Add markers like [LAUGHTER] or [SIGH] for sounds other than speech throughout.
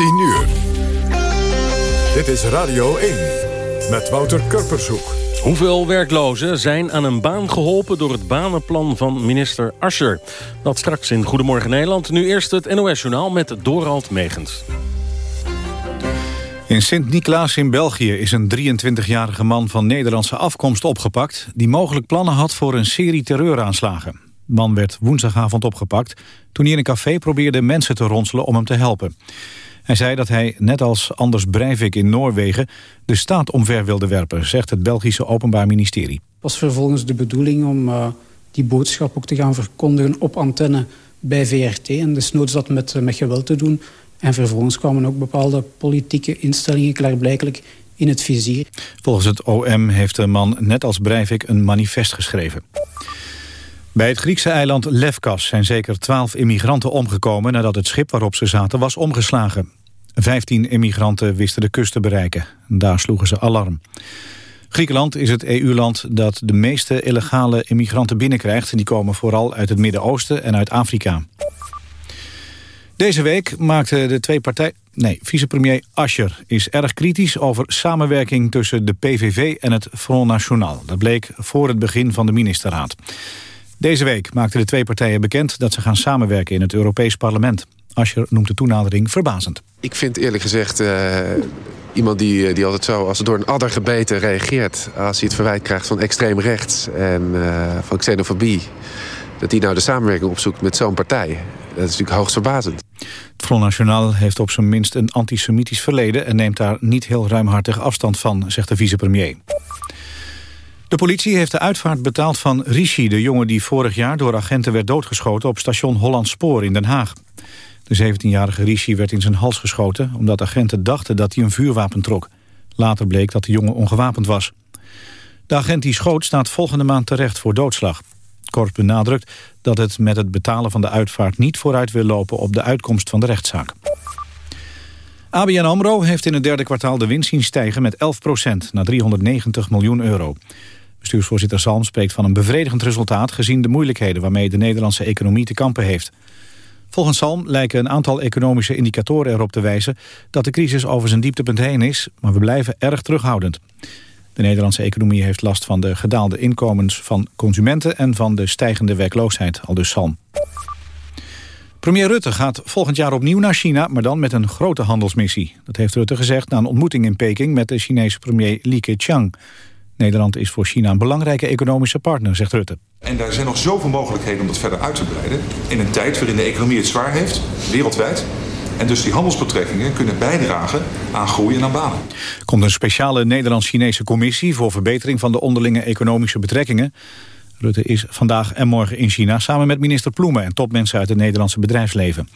10 uur. Dit is Radio 1 met Wouter Kurpershoek. Hoeveel werklozen zijn aan een baan geholpen door het banenplan van minister Ascher? Dat straks in Goedemorgen Nederland. Nu eerst het NOS-journaal met Dorald Megens. In Sint-Niklaas in België is een 23-jarige man van Nederlandse afkomst opgepakt... die mogelijk plannen had voor een serie terreuraanslagen. De man werd woensdagavond opgepakt toen hij in een café probeerde mensen te ronselen om hem te helpen. Hij zei dat hij, net als Anders Breivik in Noorwegen... de staat omver wilde werpen, zegt het Belgische Openbaar Ministerie. Het was vervolgens de bedoeling om uh, die boodschap ook te gaan verkondigen op antenne bij VRT. En desnoods dat met, met geweld te doen. En vervolgens kwamen ook bepaalde politieke instellingen klaarblijkelijk in het vizier. Volgens het OM heeft de man net als Breivik een manifest geschreven. Bij het Griekse eiland Lefkas zijn zeker twaalf immigranten omgekomen... nadat het schip waarop ze zaten was omgeslagen. Vijftien immigranten wisten de kust te bereiken. Daar sloegen ze alarm. Griekenland is het EU-land dat de meeste illegale immigranten binnenkrijgt. Die komen vooral uit het Midden-Oosten en uit Afrika. Deze week maakten de twee partijen... Nee, vicepremier Ascher is erg kritisch over samenwerking tussen de PVV en het Front National. Dat bleek voor het begin van de ministerraad. Deze week maakten de twee partijen bekend dat ze gaan samenwerken in het Europees Parlement. Ascher noemt de toenadering verbazend. Ik vind eerlijk gezegd uh, iemand die, die altijd zo als door een adder gebeten reageert... als hij het verwijt krijgt van extreem rechts en uh, van xenofobie... dat hij nou de samenwerking opzoekt met zo'n partij. Dat is natuurlijk hoogst verbazend. Het Front National heeft op zijn minst een antisemitisch verleden... en neemt daar niet heel ruimhartig afstand van, zegt de vicepremier. De politie heeft de uitvaart betaald van Rishi, de jongen die vorig jaar door agenten werd doodgeschoten op station Holland Spoor in Den Haag. De 17-jarige Rishi werd in zijn hals geschoten omdat agenten dachten dat hij een vuurwapen trok. Later bleek dat de jongen ongewapend was. De agent die schoot staat volgende maand terecht voor doodslag. Korps benadrukt dat het met het betalen van de uitvaart niet vooruit wil lopen op de uitkomst van de rechtszaak. ABN AMRO heeft in het derde kwartaal de winst zien stijgen met 11% naar 390 miljoen euro. Bestuursvoorzitter Salm spreekt van een bevredigend resultaat... gezien de moeilijkheden waarmee de Nederlandse economie te kampen heeft. Volgens Salm lijken een aantal economische indicatoren erop te wijzen... dat de crisis over zijn dieptepunt heen is, maar we blijven erg terughoudend. De Nederlandse economie heeft last van de gedaalde inkomens van consumenten... en van de stijgende werkloosheid, al dus Salm. Premier Rutte gaat volgend jaar opnieuw naar China, maar dan met een grote handelsmissie. Dat heeft Rutte gezegd na een ontmoeting in Peking met de Chinese premier Li Keqiang. Nederland is voor China een belangrijke economische partner, zegt Rutte. En daar zijn nog zoveel mogelijkheden om dat verder uit te breiden. In een tijd waarin de economie het zwaar heeft, wereldwijd. En dus die handelsbetrekkingen kunnen bijdragen aan groei en aan banen. Er komt een speciale Nederlands-Chinese commissie... voor verbetering van de onderlinge economische betrekkingen. Rutte is vandaag en morgen in China... samen met minister Ploemen en topmensen uit het Nederlandse bedrijfsleven.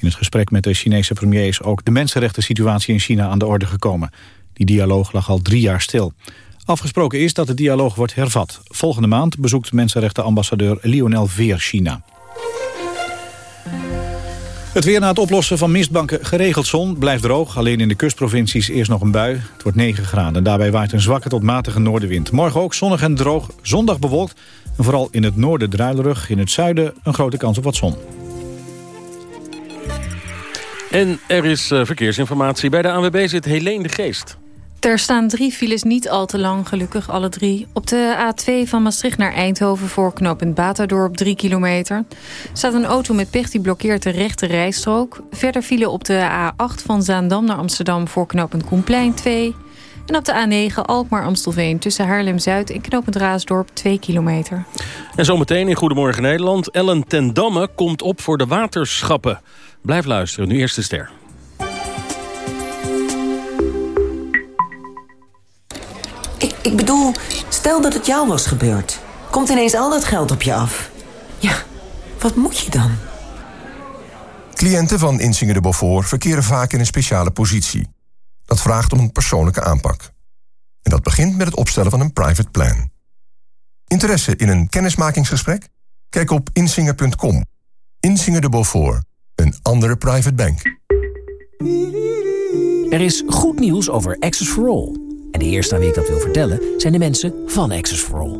In het gesprek met de Chinese premier is ook de mensenrechten situatie in China aan de orde gekomen. Die dialoog lag al drie jaar stil. Afgesproken is dat de dialoog wordt hervat. Volgende maand bezoekt mensenrechtenambassadeur Lionel Veer China. Het weer na het oplossen van mistbanken geregeld zon blijft droog. Alleen in de kustprovincies eerst nog een bui. Het wordt 9 graden. Daarbij waait een zwakke tot matige noordenwind. Morgen ook zonnig en droog. Zondag bewolkt. En vooral in het noorden druilerig. In het zuiden een grote kans op wat zon. En er is uh, verkeersinformatie. Bij de ANWB zit Helene de Geest. Er staan drie files niet al te lang, gelukkig alle drie. Op de A2 van Maastricht naar Eindhoven voor knooppunt Batadorp 3 kilometer. staat een auto met pech die blokkeert de rechte rijstrook. Verder file op de A8 van Zaandam naar Amsterdam voor knooppunt Koenplein 2. En op de A9 Alkmaar-Amstelveen tussen Haarlem-Zuid en knooppunt Raasdorp 2 kilometer. En zometeen in Goedemorgen Nederland. Ellen ten Damme komt op voor de waterschappen. Blijf luisteren, nu eerste ster. Ik, bedoel, stel dat het jou was gebeurd. Komt ineens al dat geld op je af. Ja, wat moet je dan? Cliënten van Insinger de Beaufort verkeren vaak in een speciale positie. Dat vraagt om een persoonlijke aanpak. En dat begint met het opstellen van een private plan. Interesse in een kennismakingsgesprek? Kijk op insinger.com. Insinger de Beaufort, een andere private bank. Er is goed nieuws over Access for All. En de eerste aan wie ik dat wil vertellen zijn de mensen van Access for All.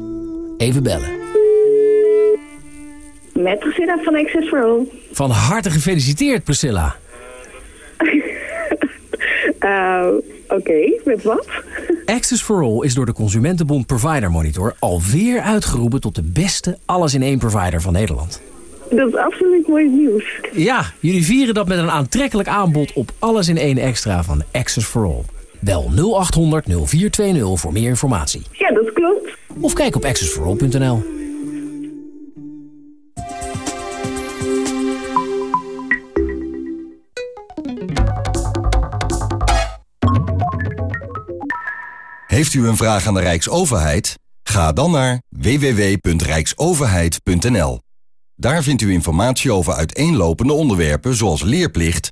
Even bellen. Met Priscilla van Access for All. Van harte gefeliciteerd, Priscilla. Uh, [LAUGHS] Oké, met wat? Access for All is door de Consumentenbond Provider Monitor alweer uitgeroepen tot de beste alles-in-één provider van Nederland. Dat is absoluut mooi nieuws. Ja, jullie vieren dat met een aantrekkelijk aanbod op alles-in-één extra van Access for All. Bel 0800 0420 voor meer informatie. Ja, dat klopt. Of kijk op accessforall.nl. Heeft u een vraag aan de Rijksoverheid? Ga dan naar www.rijksoverheid.nl. Daar vindt u informatie over uiteenlopende onderwerpen zoals leerplicht,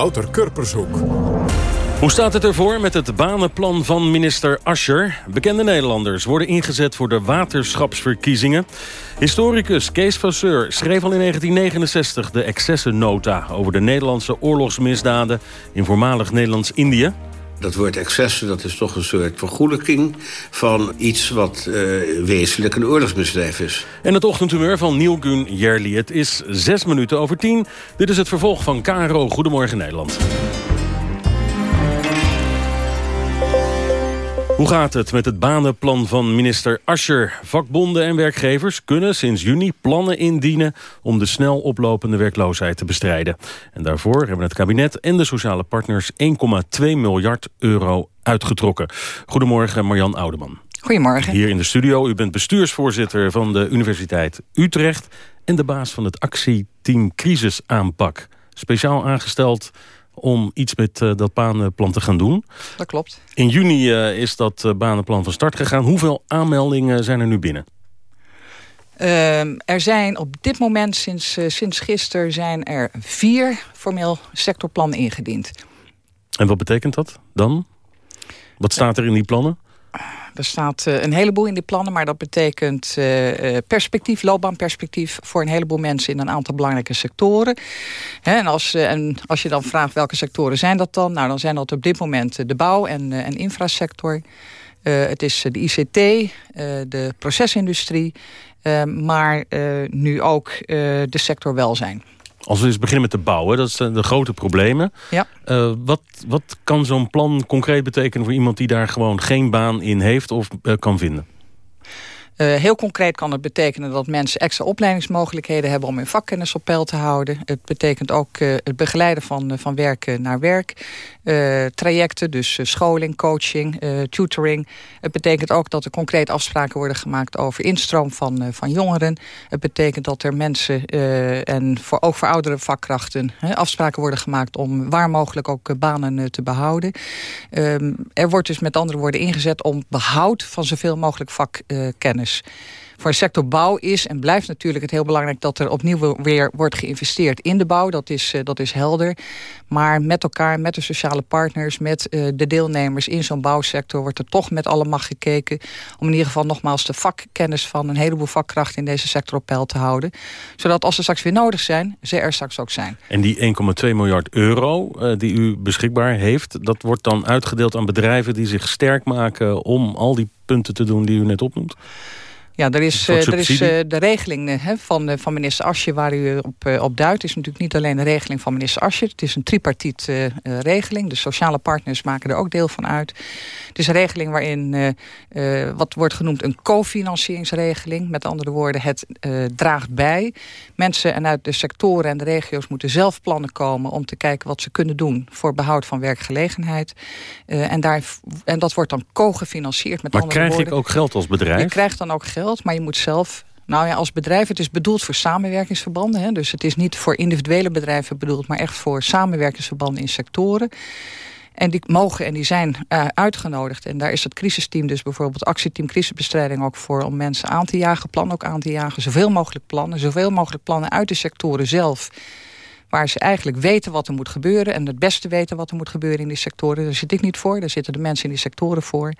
Wouter Kurpershoek. Hoe staat het ervoor met het banenplan van minister Ascher? Bekende Nederlanders worden ingezet voor de waterschapsverkiezingen. Historicus Kees Vasseur schreef al in 1969 de excessennota... over de Nederlandse oorlogsmisdaden in voormalig Nederlands-Indië. Dat woord excessen dat is toch een soort vergoelijking van iets wat uh, wezenlijk een oorlogsmisdrijf is. En het ochtendhumeur van Neil Gun Jerli. Het is zes minuten over tien. Dit is het vervolg van KRO Goedemorgen Nederland. Hoe gaat het met het banenplan van minister Ascher? Vakbonden en werkgevers kunnen sinds juni plannen indienen... om de snel oplopende werkloosheid te bestrijden. En daarvoor hebben het kabinet en de sociale partners... 1,2 miljard euro uitgetrokken. Goedemorgen, Marjan Oudeman. Goedemorgen. Hier in de studio. U bent bestuursvoorzitter van de Universiteit Utrecht... en de baas van het actieteam Crisisaanpak. Speciaal aangesteld om iets met uh, dat banenplan te gaan doen. Dat klopt. In juni uh, is dat uh, banenplan van start gegaan. Hoeveel aanmeldingen zijn er nu binnen? Ehm, er zijn op dit moment, sinds, sinds gisteren, zijn er vier formeel sectorplannen ingediend. En wat betekent dat dan? Wat staat er in die plannen? Er staat uh, een heleboel in die plannen, maar dat betekent uh, perspectief, loopbaanperspectief voor een heleboel mensen in een aantal belangrijke sectoren. En, als, en als je dan vraagt welke sectoren zijn dat dan, nou dan zijn dat op dit moment de bouw- en, en infrasector. het is de ICT, de procesindustrie, maar nu ook de sector welzijn. Als we eens beginnen met de bouwen, dat zijn de grote problemen. Ja. Uh, wat, wat kan zo'n plan concreet betekenen voor iemand die daar gewoon geen baan in heeft of uh, kan vinden? Uh, heel concreet kan het betekenen dat mensen extra opleidingsmogelijkheden hebben om hun vakkennis op peil te houden. Het betekent ook uh, het begeleiden van, uh, van werk naar werk. Trajecten, dus scholing, coaching, tutoring. Het betekent ook dat er concreet afspraken worden gemaakt over instroom van, van jongeren. Het betekent dat er mensen en voor, ook voor oudere vakkrachten afspraken worden gemaakt om waar mogelijk ook banen te behouden. Ehm, er wordt dus met andere woorden ingezet om behoud van zoveel mogelijk vakkennis voor de sector bouw is en blijft natuurlijk het heel belangrijk... dat er opnieuw weer wordt geïnvesteerd in de bouw. Dat is, uh, dat is helder. Maar met elkaar, met de sociale partners... met uh, de deelnemers in zo'n bouwsector... wordt er toch met alle macht gekeken... om in ieder geval nogmaals de vakkennis van... een heleboel vakkrachten in deze sector op peil te houden. Zodat als ze straks weer nodig zijn, ze er straks ook zijn. En die 1,2 miljard euro uh, die u beschikbaar heeft... dat wordt dan uitgedeeld aan bedrijven die zich sterk maken... om al die punten te doen die u net opnoemt? Ja, er is, er is de regeling van, van minister Asje waar u op, op duidt. is natuurlijk niet alleen de regeling van minister Asje. Het is een tripartiet uh, regeling. De sociale partners maken er ook deel van uit. Het is een regeling waarin uh, uh, wat wordt genoemd een cofinancieringsregeling. Met andere woorden, het draagt bij. Mensen en uit de sectoren en de regio's moeten zelf plannen komen... om te kijken wat ze kunnen doen voor behoud van werkgelegenheid. en, daar, en dat wordt dan co-gefinancierd. Met maar andere krijg woorden. ik ook geld als bedrijf? Je krijgt dan ook geld maar je moet zelf... Nou ja, als bedrijf, het is bedoeld voor samenwerkingsverbanden. Hè? Dus het is niet voor individuele bedrijven bedoeld... maar echt voor samenwerkingsverbanden in sectoren. En die mogen en die zijn uh, uitgenodigd. En daar is het crisisteam dus bijvoorbeeld actieteam crisisbestrijding ook voor... om mensen aan te jagen, plannen ook aan te jagen. Zoveel mogelijk plannen, zoveel mogelijk plannen uit de sectoren zelf Waar ze eigenlijk weten wat er moet gebeuren. En het beste weten wat er moet gebeuren in die sectoren. Daar zit ik niet voor. Daar zitten de mensen in die sectoren voor.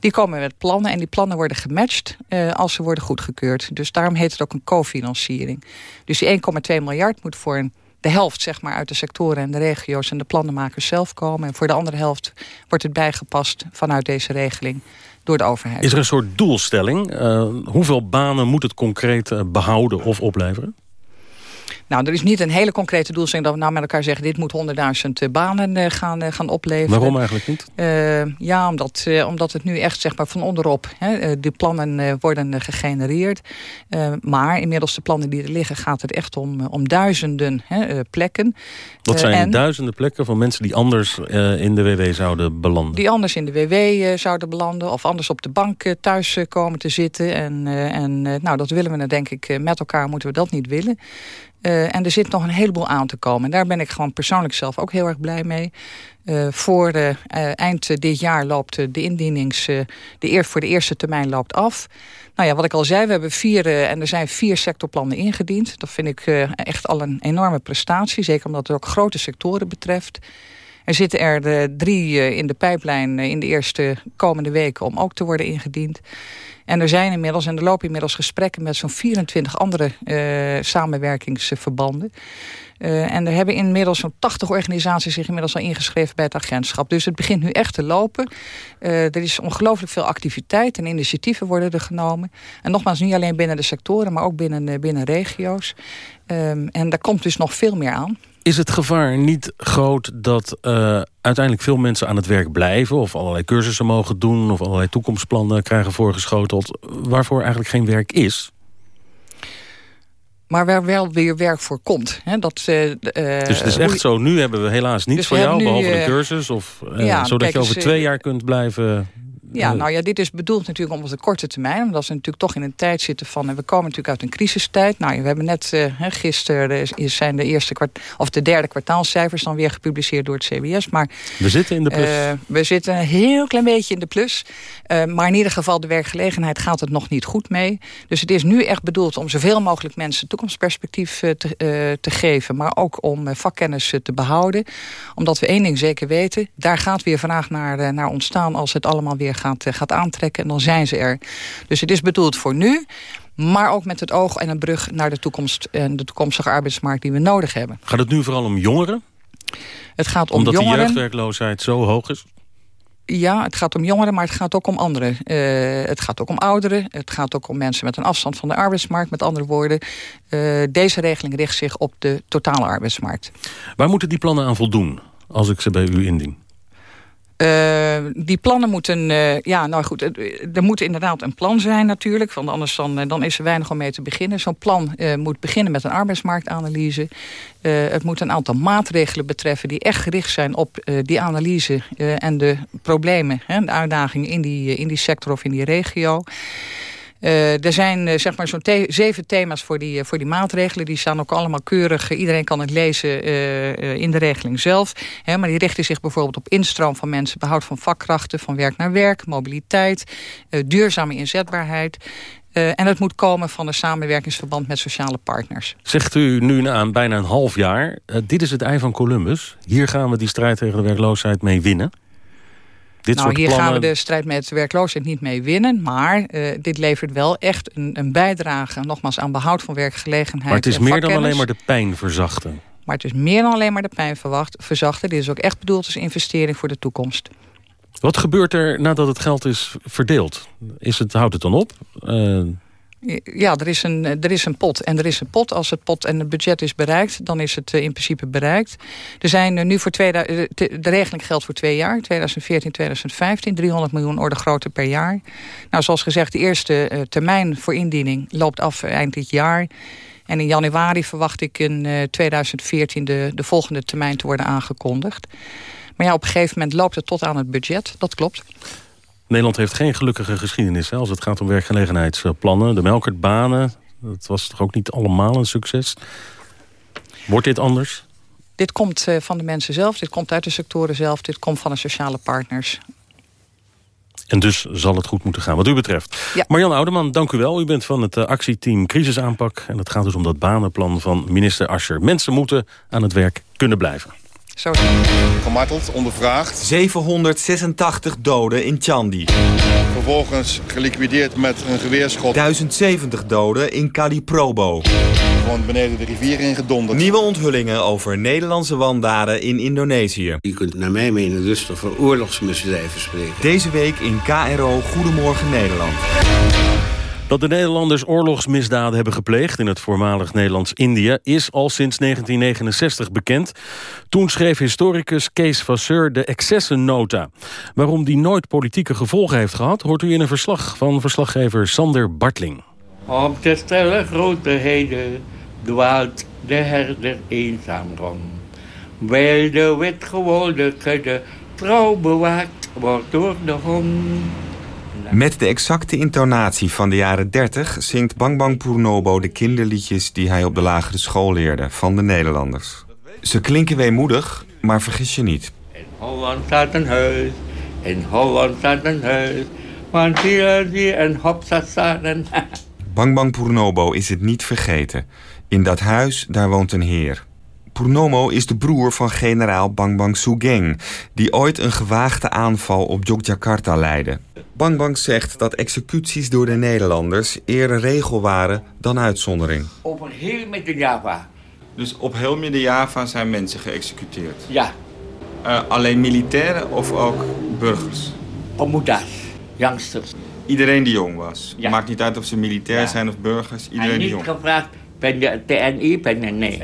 Die komen met plannen en die plannen worden gematcht uh, als ze worden goedgekeurd. Dus daarom heet het ook een cofinanciering. Dus die 1,2 miljard moet voor een de helft zeg maar, uit de sectoren en de regio's en de plannenmakers zelf komen. En voor de andere helft wordt het bijgepast vanuit deze regeling door de overheid. Is er een soort doelstelling? Uh, hoeveel banen moet het concreet uh, behouden of opleveren? Nou, er is niet een hele concrete doelstelling dat we nou met elkaar zeggen... dit moet 100.000 eh, banen uh, gaan, uh, gaan opleveren. Waarom eigenlijk niet? ja, omdat, omdat het nu echt zeg maar, van onderop... Hè, de plannen worden gegenereerd. maar inmiddels de plannen die er liggen... gaat het echt om, om duizenden hè, plekken. Wat zijn en, duizenden plekken van mensen die anders in de WW zouden belanden? Die anders in de WW zouden belanden... of anders op de bank thuis komen te zitten. En, en nou, dat willen we denk ik met elkaar moeten we dat niet willen. Uh, en er zit nog een heleboel aan te komen. En daar ben ik gewoon persoonlijk zelf ook heel erg blij mee. Uh, voor de, uh, eind dit jaar loopt de indienings... de eer, voor de eerste termijn loopt af. Nou ja, wat ik al zei, we hebben vier... en er zijn vier sectorplannen ingediend. Dat vind ik echt al een enorme prestatie. Zeker omdat het ook grote sectoren betreft. Er zitten er drie in de pijplijn in de eerste komende weken... om ook te worden ingediend. En er zijn inmiddels, en er lopen inmiddels gesprekken met zo'n 24 andere uh, samenwerkingsverbanden. Uh, en er hebben inmiddels zo'n 80 organisaties zich inmiddels al ingeschreven bij het agentschap. Dus het begint nu echt te lopen. Uh, er is ongelooflijk veel activiteit en initiatieven worden er genomen. En nogmaals, niet alleen binnen de sectoren, maar ook binnen, binnen regio's. Um, en daar komt dus nog veel meer aan. Is het gevaar niet groot dat uh, uiteindelijk veel mensen aan het werk blijven... of allerlei cursussen mogen doen of allerlei toekomstplannen krijgen voorgeschoteld... waarvoor eigenlijk geen werk is? maar waar wel weer werk voor komt. dat, uh, dus het is echt zo, nu hebben we helaas niets dus voor jou... behalve een cursus, of, uh, ja, zodat je over twee jaar kunt blijven ja, nou ja, dit is bedoeld natuurlijk om op de korte termijn. Omdat we natuurlijk toch in een tijd zitten van... en we komen natuurlijk uit een crisistijd. Nou, we hebben net uh, gisteren zijn de, eerste kwart, of de derde kwartaalcijfers... dan weer gepubliceerd door het CBS. Maar, we zitten in de plus. Uh, we zitten een heel klein beetje in de plus. Uh, maar in ieder geval de werkgelegenheid gaat het nog niet goed mee. Dus het is nu echt bedoeld om zoveel mogelijk mensen... toekomstperspectief te, te geven. Maar ook om vakkennis te behouden. Omdat we één ding zeker weten. Daar gaat weer vraag naar, naar ontstaan als het allemaal weer gaat gaat, eh, gaat aantrekken. En dan zijn ze er. Dus het is bedoeld voor nu. Maar ook met het oog en een brug naar de toekomst en de toekomstige arbeidsmarkt die we nodig hebben. Gaat het nu vooral om jongeren? Het gaat om Omdat jongeren. de jeugdwerkloosheid zo hoog is? Ja, het gaat om jongeren, maar het gaat ook om anderen. Uh, het gaat ook om ouderen. Het gaat ook om mensen met een afstand van de arbeidsmarkt. Met andere woorden, uh, deze regeling richt zich op de totale arbeidsmarkt. Waar moeten die plannen aan voldoen, als ik ze bij u indien? Uh, die plannen moeten, uh, ja nou goed, er moet inderdaad een plan zijn natuurlijk. Want anders dan, dan is er weinig om mee te beginnen. Zo'n plan moet beginnen met een arbeidsmarktanalyse. het moet een aantal maatregelen betreffen die echt gericht zijn op die analyse en de problemen. Hè, de uitdagingen in die, in die sector of in die regio. Uh, er zijn uh, zeg maar zo'n zeven thema's voor die, uh, voor die maatregelen. Die staan ook allemaal keurig. iedereen kan het lezen in de regeling zelf. Hè, maar die richten zich bijvoorbeeld op instroom van mensen... behoud van vakkrachten, van werk naar werk, mobiliteit... duurzame inzetbaarheid... en het moet komen van een samenwerkingsverband met sociale partners. Zegt u nu na bijna een half jaar... dit is het ei van Columbus. Hier gaan we die strijd tegen de werkloosheid mee winnen. Dit nou, hier gaan we de strijd met werkloosheid niet mee winnen. Maar uh, dit levert wel echt een, een, bijdrage, nogmaals, aan behoud van werkgelegenheid. Maar het is meer dan alleen maar de pijn verzachten. Maar het is meer dan alleen maar de pijn verzachten. Dit is ook echt bedoeld als investering voor de toekomst. Wat gebeurt er nadat het geld is verdeeld? Is het, houdt het dan op? Uh, ja, er is, een, er is een pot. En er is een pot. Als het pot en het budget is bereikt, dan is het eh, in principe bereikt. Er zijn eh, nu voor twee, de, de regeling geldt voor twee jaar. 2014, 2015. 300 miljoen orde grootte per jaar. Nou, zoals gezegd, de eerste termijn voor indiening loopt af eind dit jaar. En in januari verwacht ik in uh, 2014 de, de volgende termijn te worden aangekondigd. Maar ja, op een gegeven moment loopt het tot aan het budget. Dat klopt. Nederland heeft geen gelukkige geschiedenis als het gaat om werkgelegenheidsplannen. De melkertbanen, dat was toch ook niet allemaal een succes? Wordt dit anders? Dit komt eh, van de mensen zelf, dit komt uit de sectoren zelf... dit komt van de sociale partners. En dus zal het goed moeten gaan wat u betreft. Ja. Marjan Oudeman, dank u wel. U bent van het uh, actieteam Crisisaanpak. En het gaat dus om dat banenplan van minister Ascher. Mensen moeten aan het werk kunnen blijven. Zo. Gemarteld, ondervraagd. 786 doden in Chandi. Vervolgens geliquideerd met een geweerschot. 1070 doden in Kaliprobo. Gewoon beneden de rivier ingedonderd. Nieuwe onthullingen over Nederlandse wandaden in Indonesië. Je kunt naar mijn mening dus toch van oorlogsmisdrijven spreken. Deze week in KRO Goedemorgen Nederland. Dat de Nederlanders oorlogsmisdaden hebben gepleegd in het voormalig Nederlands-Indië is al sinds 1969 bekend. Toen schreef historicus Kees Vasseur de excessennota. Waarom die nooit politieke gevolgen heeft gehad, hoort u in een verslag van verslaggever Sander Bartling. Op de stille grote heden dwaalt de herder eenzaam rond. Wijl de witgewolde kudde trouw bewaakt wordt door de hond. Met de exacte intonatie van de jaren 30 zingt Bang Bang Purnobo de kinderliedjes die hij op de lagere school leerde van de Nederlanders. Ze klinken weemoedig, maar vergis je niet. In Holland staat een huis, in Holland staat een huis, want hier en hopsa staat [LAUGHS] Bang Bang Purnobo is het niet vergeten. In dat huis, daar woont een heer. Purnomo is de broer van generaal Bang Bang Sugeng... die ooit een gewaagde aanval op Yogyakarta leidde. Bang Bang zegt dat executies door de Nederlanders... eerder regel waren dan uitzondering. Over heel Midden-Java. Dus op heel Midden-Java zijn mensen geëxecuteerd? Ja. Uh, alleen militairen of ook burgers? Pemudas, youngsters. Iedereen die jong was? Ja. Maakt niet uit of ze militair Ja. zijn of burgers? Iedereen en die niet jong gevraagd, ben je TNI, ben je nee.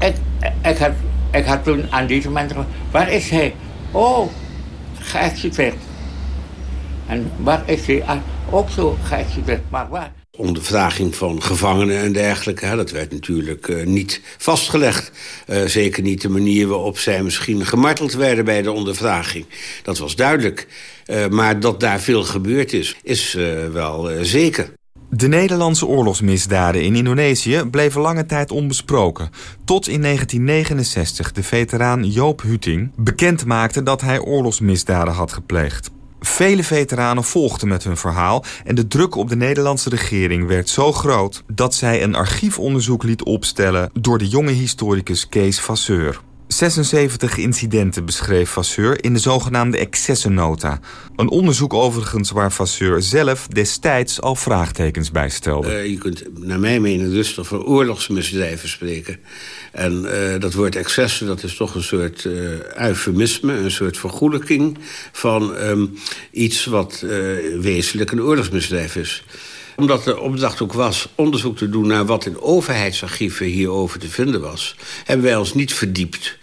Ik, ik, had, ik had toen aan deze mensen gevraagd, waar is hij? Oh, geëxecuteerd. En waar is hij? Ah, ook zo geëxecuteerd, maar waar? Ondervraging van gevangenen en dergelijke. Hè, dat werd natuurlijk uh, niet vastgelegd. Uh, zeker niet de manier waarop zij misschien gemarteld werden bij de ondervraging. Dat was duidelijk. Uh, maar dat daar veel gebeurd is, is wel zeker. De Nederlandse oorlogsmisdaden in Indonesië bleven lange tijd onbesproken. Tot in 1969 de veteraan Joop Huting bekend maakte dat hij oorlogsmisdaden had gepleegd. Vele veteranen volgden met hun verhaal en de druk op de Nederlandse regering werd zo groot dat zij een archiefonderzoek liet opstellen door de jonge historicus Kees Vasseur. 76 incidenten beschreef Vasseur in de zogenaamde excessennota. Een onderzoek overigens waar Vasseur zelf destijds al vraagtekens bij stelde. Uh, je kunt naar mijn mening dus toch van oorlogsmisdrijven spreken. En uh, dat woord excessen, dat is toch een soort uh, eufemisme... een soort vergoelijking van um, iets wat wezenlijk een oorlogsmisdrijf is omdat de opdracht ook was onderzoek te doen naar wat in overheidsarchieven hierover te vinden was, hebben wij ons niet verdiept.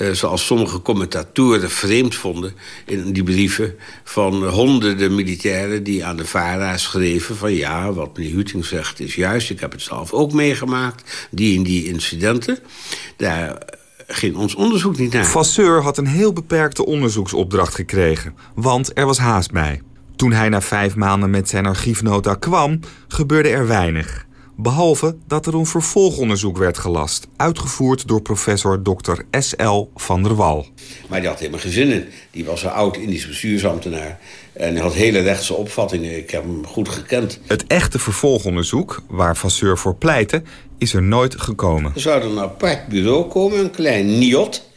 Uh, zoals sommige commentatoren vreemd vonden in die brieven van honderden militairen die aan de VARA schreven van ja, wat meneer Huting zegt is juist, ik heb het zelf ook meegemaakt, die en die incidenten. Daar ging ons onderzoek niet naar. Vasseur had een heel beperkte onderzoeksopdracht gekregen, want er was haast bij. Toen hij na vijf maanden met zijn archiefnota kwam, gebeurde er weinig. Behalve dat er een vervolgonderzoek werd gelast, uitgevoerd door professor Dr. S.L. van der Wal. Maar die had helemaal geen zin in. Die was een oud Indisch bestuursambtenaar. En hij had hele rechtse opvattingen. Ik heb hem goed gekend. Het echte vervolgonderzoek, waar Vasseur voor pleitte, is er nooit gekomen. Er zou een apart bureau komen, een klein NIOT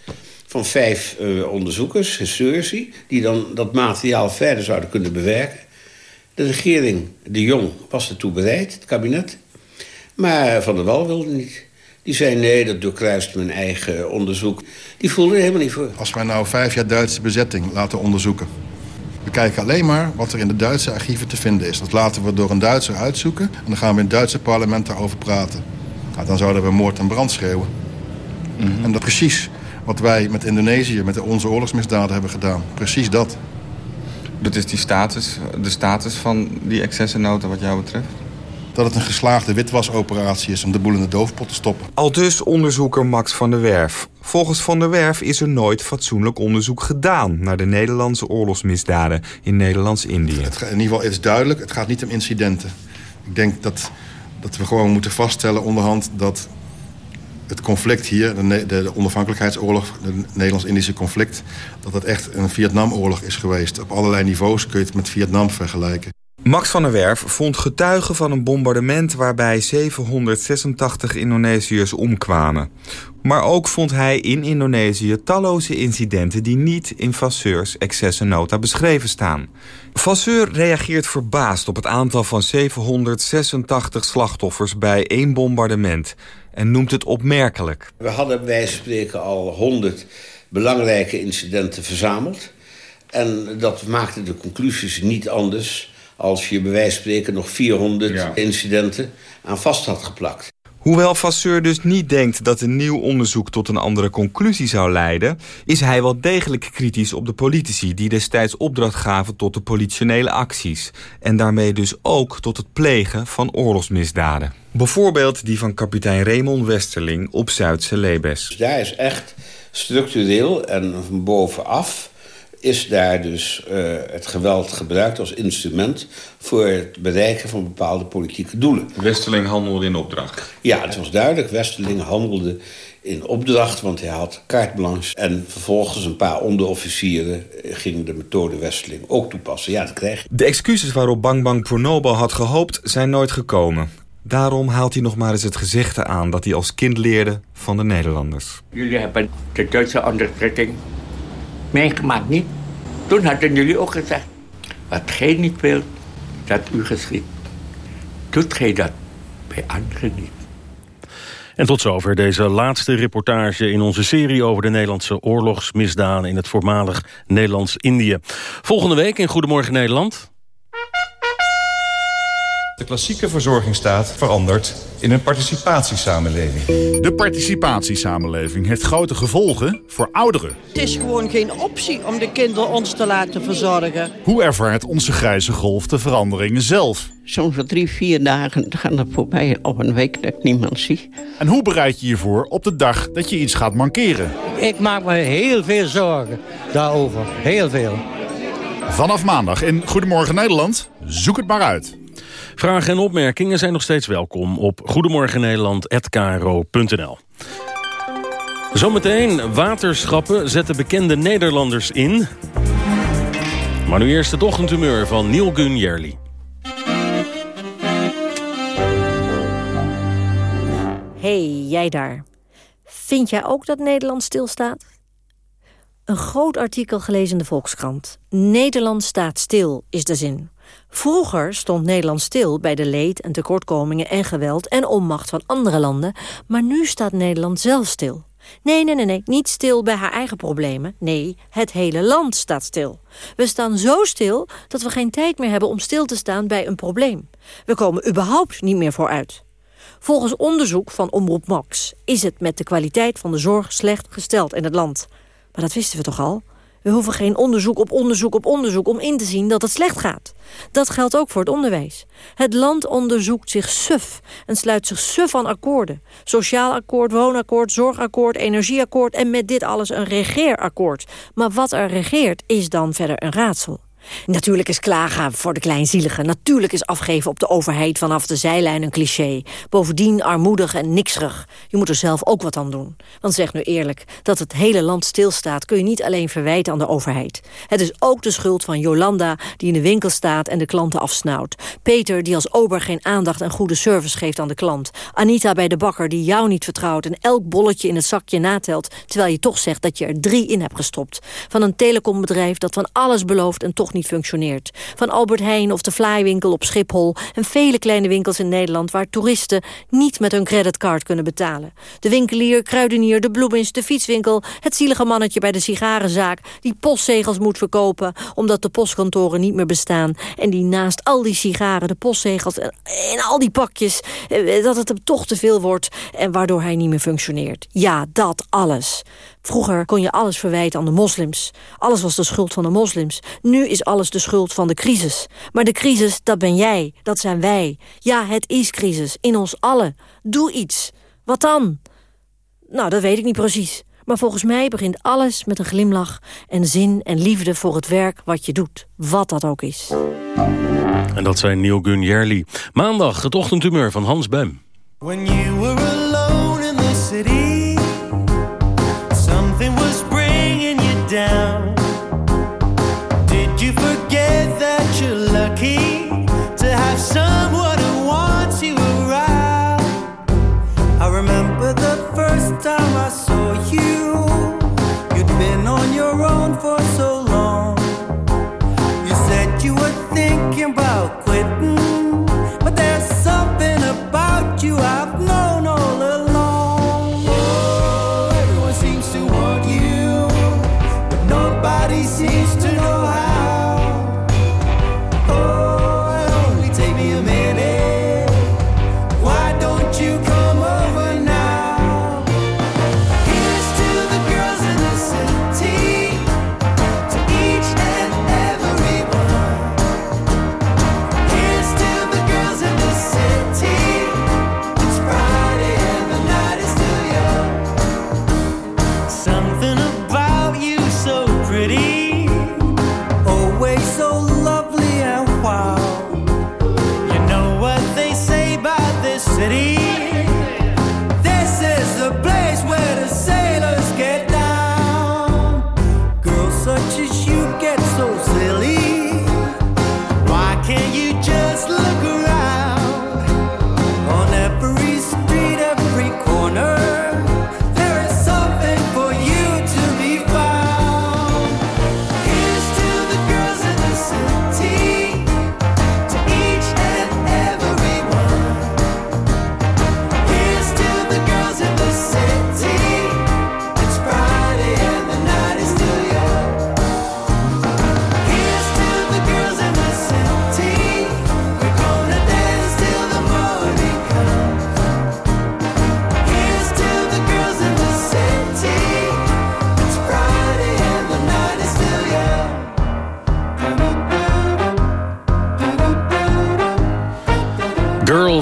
van vijf uh, onderzoekers, historici... die dan dat materiaal verder zouden kunnen bewerken. De regering, de Jong, was ertoe bereid, het kabinet. Maar Van der Wal wilde niet. Die zei nee, dat doorkruist mijn eigen onderzoek. Die voelde er helemaal niet voor. Als wij nou vijf jaar Duitse bezetting laten onderzoeken... we kijken alleen maar wat er in de Duitse archieven te vinden is. Dat laten we door een Duitser uitzoeken... en dan gaan we in het Duitse parlement daarover praten. Nou, dan zouden we moord en brand schreeuwen. Mm -hmm. En dat precies wat wij met Indonesië, met onze oorlogsmisdaden hebben gedaan. Precies dat. Dat is die status, de status van die excessennota wat jou betreft? Dat het een geslaagde witwasoperatie is om de boel in de doofpot te stoppen. Al dus onderzoeker Max van der Werf. Volgens Van der Werf is er nooit fatsoenlijk onderzoek gedaan... naar de Nederlandse oorlogsmisdaden in Nederlands-Indië. In ieder geval, het is duidelijk, het gaat niet om incidenten. Ik denk dat, dat we gewoon moeten vaststellen onderhand dat het conflict hier, de, de onafhankelijkheidsoorlog... de Nederlands-Indische conflict... dat het echt een Vietnamoorlog is geweest. Op allerlei niveaus kun je het met Vietnam vergelijken. Max van der Werf vond getuigen van een bombardement... waarbij 786 Indonesiërs omkwamen. Maar ook vond hij in Indonesië talloze incidenten... die niet in Vasseurs excessennota beschreven staan. Vasseur reageert verbaasd op het aantal van 786 slachtoffers... bij één bombardement en noemt het opmerkelijk. We hadden bij spreken al 100 belangrijke incidenten verzameld. En dat maakte de conclusies niet anders als je bij wijze van spreken nog 400 incidenten aan vast had geplakt. Hoewel Vasseur dus niet denkt dat een nieuw onderzoek tot een andere conclusie zou leiden... is hij wel degelijk kritisch op de politici die destijds opdracht gaven tot de politionele acties... en daarmee dus ook tot het plegen van oorlogsmisdaden. Bijvoorbeeld die van kapitein Raymond Westerling op Zuidse Lebes. Dus daar is echt structureel en van bovenaf is daar dus uh, het geweld gebruikt als instrument... voor het bereiken van bepaalde politieke doelen. Westerling handelde in opdracht? Ja, het was duidelijk. Westerling handelde in opdracht, want hij had carte blanche. En vervolgens een paar onderofficieren gingen de methode Westerling ook toepassen. Ja, dat krijg je. De excuses waarop Bang Bang Pronobo had gehoopt zijn nooit gekomen. Daarom haalt hij nog maar eens het gezegde aan dat hij als kind leerde van de Nederlanders. Jullie hebben de Duitse onderdrukking meegemaakt niet. Toen hadden jullie ook gezegd, wat gij niet wilt, dat u geschiet. Doet gij dat bij anderen niet. En tot zover deze laatste reportage in onze serie over de Nederlandse oorlogsmisdaden in het voormalig Nederlands-Indië. Volgende week in Goedemorgen Nederland de klassieke verzorgingsstaat verandert in een participatiesamenleving. De participatiesamenleving heeft grote gevolgen voor ouderen. Het is gewoon geen optie om de kinderen ons te laten verzorgen. Hoe ervaart onze grijze golf de veranderingen zelf? Soms voor drie, vier dagen gaan er voorbij op een week dat ik niemand zie. En hoe bereid je je voor op de dag dat je iets gaat mankeren? Ik maak me heel veel zorgen daarover. Heel veel. Vanaf maandag in Goedemorgen Nederland, zoek het maar uit. Vragen en opmerkingen zijn nog steeds welkom op goedemorgennederland.kro.nl. Zometeen waterschappen zetten bekende Nederlanders in. Maar nu eerst het ochtendhumeur van Neil Gunn Jerli. Hey, jij daar. Vind jij ook dat Nederland stilstaat? Een groot artikel gelezen in de Volkskrant. Nederland staat stil, is de zin. Vroeger stond Nederland stil bij de leed en tekortkomingen en geweld en onmacht van andere landen, maar nu staat Nederland zelf stil. Nee, nee, nee, nee, niet stil bij haar eigen problemen. Nee, het hele land staat stil. We staan zo stil dat we geen tijd meer hebben om stil te staan bij een probleem. We komen überhaupt niet meer vooruit. Volgens onderzoek van Omroep Max is het met de kwaliteit van de zorg slecht gesteld in het land. Maar dat wisten we toch al? We hoeven geen onderzoek op onderzoek op onderzoek om in te zien dat het slecht gaat. Dat geldt ook voor het onderwijs. Het land onderzoekt zich suf en sluit zich suf aan akkoorden. Sociaal akkoord, woonakkoord, zorgakkoord, energieakkoord en met dit alles een regeerakkoord. Maar wat er regeert is dan verder een raadsel. Natuurlijk is klagen voor de kleinzielige. Natuurlijk is afgeven op de overheid vanaf de zijlijn een cliché. Bovendien armoedig en nikserig. Je moet er zelf ook wat aan doen. Want zeg nu eerlijk, dat het hele land stilstaat... kun je niet alleen verwijten aan de overheid. Het is ook de schuld van Jolanda, die in de winkel staat... en de klanten afsnauwt. Peter, die als ober geen aandacht en goede service geeft aan de klant. Anita bij de bakker, die jou niet vertrouwt... en elk bolletje in het zakje natelt... terwijl je toch zegt dat je er drie in hebt gestopt. Van een telecombedrijf dat van alles belooft en toch niet functioneert. Van Albert Heijn of de Flywinkel op Schiphol... en vele kleine winkels in Nederland... waar toeristen niet met hun creditcard kunnen betalen. De winkelier, kruidenier, de bloemens, de fietswinkel... het zielige mannetje bij de sigarenzaak... die postzegels moet verkopen omdat de postkantoren niet meer bestaan... en die naast al die sigaren, de postzegels en, en al die pakjes... Eh, dat het hem toch te veel wordt en waardoor hij niet meer functioneert. Ja, dat alles. Vroeger kon je alles verwijten aan de moslims. Alles was de schuld van de moslims. Nu is alles de schuld van de crisis. Maar de crisis, dat ben jij. Dat zijn wij. Ja, het is crisis. In ons allen. Doe iets. Wat dan? Nou, dat weet ik niet precies. Maar volgens mij begint alles met een glimlach en zin en liefde voor het werk wat je doet. Wat dat ook is. En dat zijn Neil Gunn Jerli. Maandag het ochtendhumeur van Hans Bem. When you were alone in this city.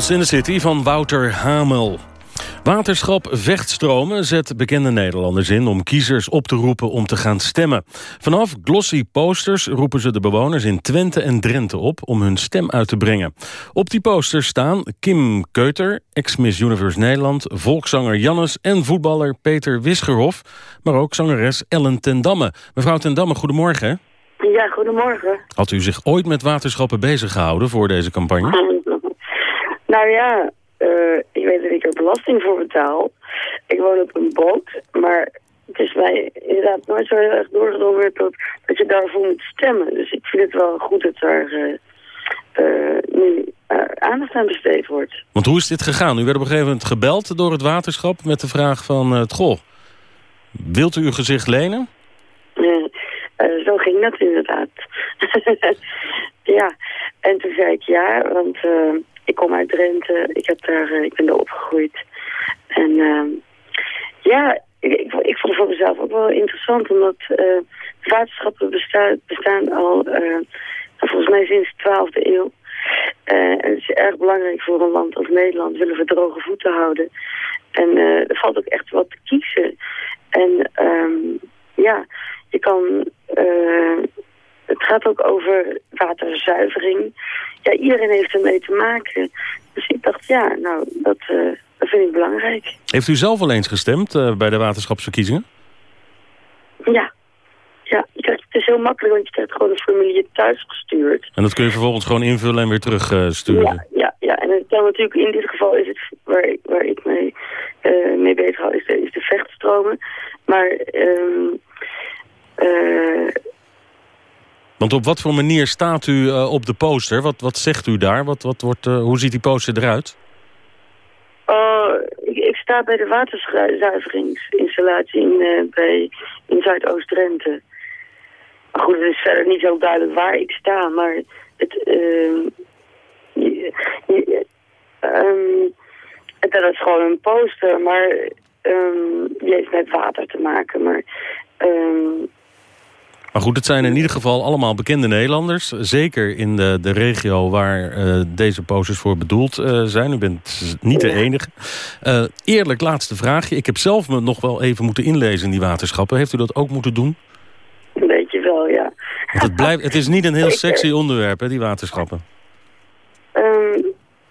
In the City van Wouter Hamel. Waterschap Vechtstromen zet bekende Nederlanders in om kiezers op te roepen om te gaan stemmen. Vanaf glossy posters roepen ze de bewoners in Twente en Drenthe op om hun stem uit te brengen. Op die posters staan Kim Keuter, ex-Miss Universe Nederland, volkszanger Jannes en voetballer Peter Wisgerhof, maar ook zangeres Ellen ten Damme. Mevrouw ten Damme, goedemorgen. Ja, goedemorgen. Had u zich ooit met waterschappen bezig gehouden voor deze campagne? Nou ja, eh, ik weet dat ik er belasting voor betaal. Ik woon op een boot, maar het is mij inderdaad nooit zo heel erg doorgedrongen dat, dat je daarvoor moet stemmen. Dus ik vind het wel goed dat daar eh, eh, nu aandacht aan besteed wordt. Want hoe is dit gegaan? U werd op een gegeven moment gebeld door het waterschap met de vraag van... goh, wilt u uw gezicht lenen? Eh, zo ging dat inderdaad. [LAUGHS] ja, en toen zei ik ja, want ik kom uit Drenthe. Ik, heb daar, eh, ik ben daar opgegroeid. En eh, ja, ik, vond het voor mezelf ook wel interessant, omdat eh, waterschappen bestaan, bestaan al eh, volgens mij sinds de 12e eeuw. Eh, en het is erg belangrijk voor een land als Nederland, willen we droge voeten houden. En eh, er valt ook echt wat te kiezen. En ehm, ja, je kan... eh, het gaat ook over waterzuivering. Ja, iedereen heeft ermee te maken. Dus ik dacht, ja, nou, dat, eh, dat vind ik belangrijk. Heeft u zelf al eens gestemd eh, bij de waterschapsverkiezingen? Ja. Ja, het is heel makkelijk, want je krijgt gewoon een formulier thuis gestuurd. En dat kun je vervolgens gewoon invullen en weer terugsturen. Ja, ja, ja. En het kan natuurlijk in dit geval is het waar, ik- waar ik mee, eh mee bezig hou, is de, is de vechtstromen. Maar eh, Want op wat voor manier staat u eh, op de poster? Wat, wat zegt u daar? Wat, wat wordt, eh, hoe ziet die poster eruit? oh, ik, sta bij de waterzuiveringsinstallatie in, bij, in Zuidoost-Drenthe. Maar goed, het is verder niet zo duidelijk waar ik sta, maar het... ehm je, ehm, dat is gewoon een poster, maar ehm, die heeft met water te maken. Maar ehm, Maar goed, het zijn in ieder geval allemaal bekende Nederlanders. Zeker in de, de regio waar eh, deze posters voor bedoeld eh, zijn. U bent niet de enige. Eh, eerlijk, laatste vraagje. Ik heb zelf me nog wel even moeten inlezen in die waterschappen. Heeft u dat ook moeten doen? een beetje wel, ja. Want het, blijft, het is niet een heel sexy onderwerp, hè, die waterschappen. Ehm,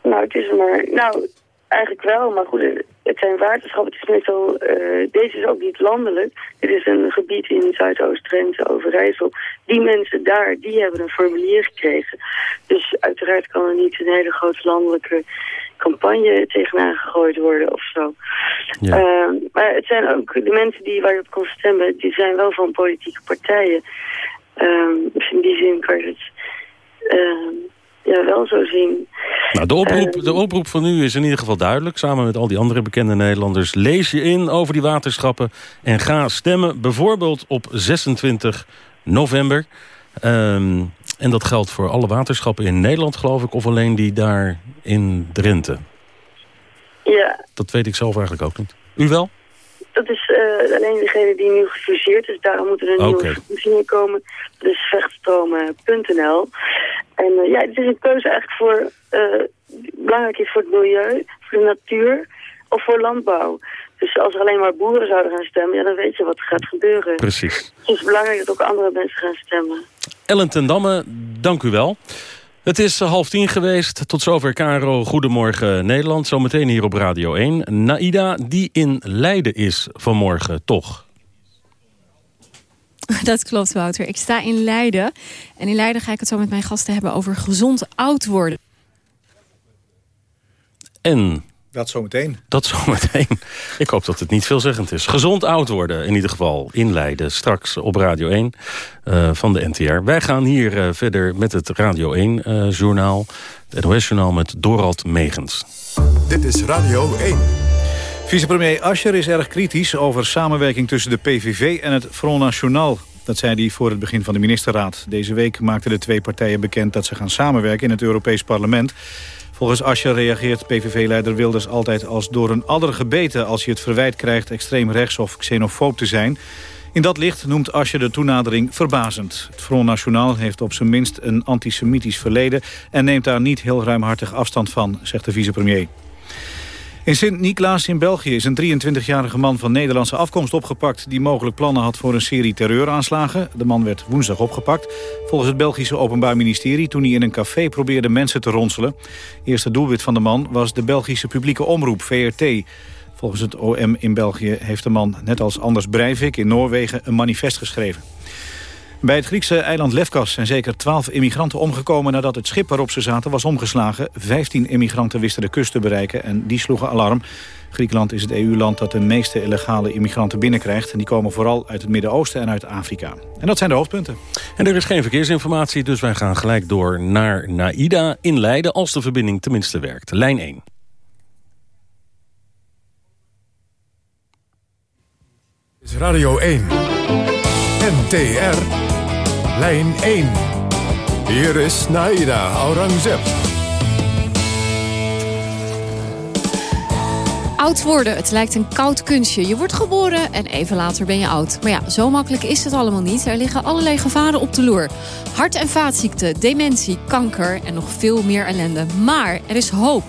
nou, het is maar... Nou, eigenlijk wel, maar goed, het zijn waterschappen, het is meestal, uh, deze is ook niet landelijk. Dit is een gebied in Zuidoost-Drenthe, Overijssel. Die mensen daar, die hebben een formulier gekregen. Dus uiteraard kan er niet een hele grote landelijke campagne tegenaan gegooid worden of zo. Ja. Uh, maar het zijn ook de mensen die waar je op kan stemmen, die zijn wel van politieke partijen. Uh, dus in die zin kan je het uh, ja, wel zo zien. Nou, de, oproep, de oproep van u is in ieder geval duidelijk. Samen met al die andere bekende Nederlanders. Lees je in over die waterschappen en ga stemmen. Bijvoorbeeld op 26 november. Ehm, en dat geldt voor alle waterschappen in Nederland, geloof ik. Of alleen die daar in Drenthe. Ja. Dat weet ik zelf eigenlijk ook niet. U wel? Dat is uh, alleen degene die nu gefuseerd is. Daarom moeten er nieuwe okay. komen. Dat is vechtstromen.nl. En uh, ja, het is een keuze eigenlijk voor... Uh, belangrijk is voor het milieu, voor de natuur of voor landbouw. Dus als er alleen maar boeren zouden gaan stemmen, ja, dan weet je wat er gaat gebeuren. Precies. Het is belangrijk dat ook andere mensen gaan stemmen. Ellen ten Damme, dank u wel. Het is half tien geweest. Tot zover Caro. Goedemorgen Nederland. Zometeen hier op Radio 1. Naida, die in Leiden is vanmorgen, toch? [LAUGHS] Dat klopt, Wouter. Ik sta in Leiden. En in Leiden ga ik het zo met mijn gasten hebben over gezond oud worden. En dat zometeen. Dat zometeen. Ik hoop dat het niet veelzeggend is. Gezond oud worden, in ieder geval, in Leiden. Straks op Radio 1 uh, van de NTR. Wij gaan hier uh, verder met het Radio 1-journaal. Uh, het NOS-journaal met Dorald Megens. Dit is Radio 1. Vicepremier Ascher is erg kritisch over samenwerking tussen de PVV en het Front National. Dat zei hij voor het begin van de ministerraad. Deze week maakten de twee partijen bekend dat ze gaan samenwerken in het Europees Parlement. Volgens Ascher reageert PVV-leider Wilders altijd als door een adder gebeten... als je het verwijt krijgt extreem rechts of xenofoob te zijn. In dat licht noemt Ascher de toenadering verbazend. Het Front National heeft op zijn minst een antisemitisch verleden... en neemt daar niet heel ruimhartig afstand van, zegt de vicepremier. In Sint-Niklaas in België is een 23-jarige man van Nederlandse afkomst opgepakt... die mogelijk plannen had voor een serie terreuraanslagen. De man werd woensdag opgepakt. Volgens het Belgische Openbaar Ministerie... toen hij in een café probeerde mensen te ronselen. Eerste doelwit van de man was de Belgische publieke omroep, VRT. Volgens het OM in België heeft de man, net als Anders Breivik in Noorwegen... een manifest geschreven. Bij het Griekse eiland Lefkas zijn zeker 12 immigranten omgekomen... nadat het schip waarop ze zaten was omgeslagen. 15 immigranten wisten de kust te bereiken en die sloegen alarm. Griekenland is het EU-land dat de meeste illegale immigranten binnenkrijgt. En die komen vooral uit het Midden-Oosten en uit Afrika. En dat zijn de hoofdpunten. En er is geen verkeersinformatie, dus wij gaan gelijk door naar Naida in Leiden... als de verbinding tenminste werkt. Lijn 1. is Radio 1. NTR. Lijn 1. Hier is Naida Aurangzeb. Oud worden, het lijkt een koud kunstje. Je wordt geboren en even later ben je oud. Maar ja, zo makkelijk is het allemaal niet. Er liggen allerlei gevaren op de loer. Hart- en vaatziekten, dementie, kanker en nog veel meer ellende. Maar er is hoop.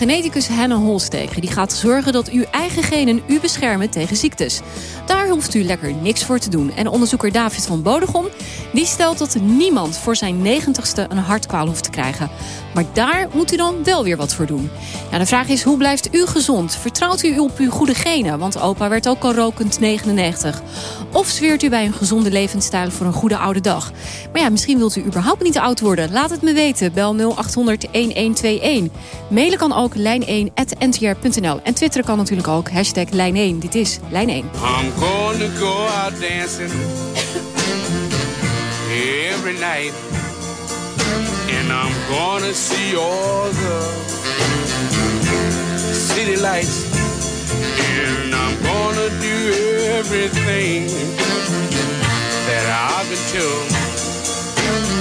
Geneticus Henne Holstegen die gaat zorgen dat uw eigen genen u beschermen tegen ziektes. Daar hoeft u lekker niks voor te doen. En onderzoeker David van Bodegom die stelt dat niemand voor zijn negentigste een hartkwaal hoeft te krijgen. Maar daar moet u dan wel weer wat voor doen. De vraag is, hoe blijft u gezond? Vertrouwt u op uw goede genen? Want opa werd ook al rokend 99. Of zweert u bij een gezonde levensstijl voor een goede oude dag? Maar ja, misschien wilt u überhaupt niet oud worden. Laat het me weten. Bel 0800 1121. Mailen kan ook lijn1.ntr.nl. En twitteren kan natuurlijk ook. Hashtag Lijn1. Dit is Lijn 1. I'm gonna go out dancing every night. And I'm gonna see all the city lights. And I'm gonna do everything that I've been told.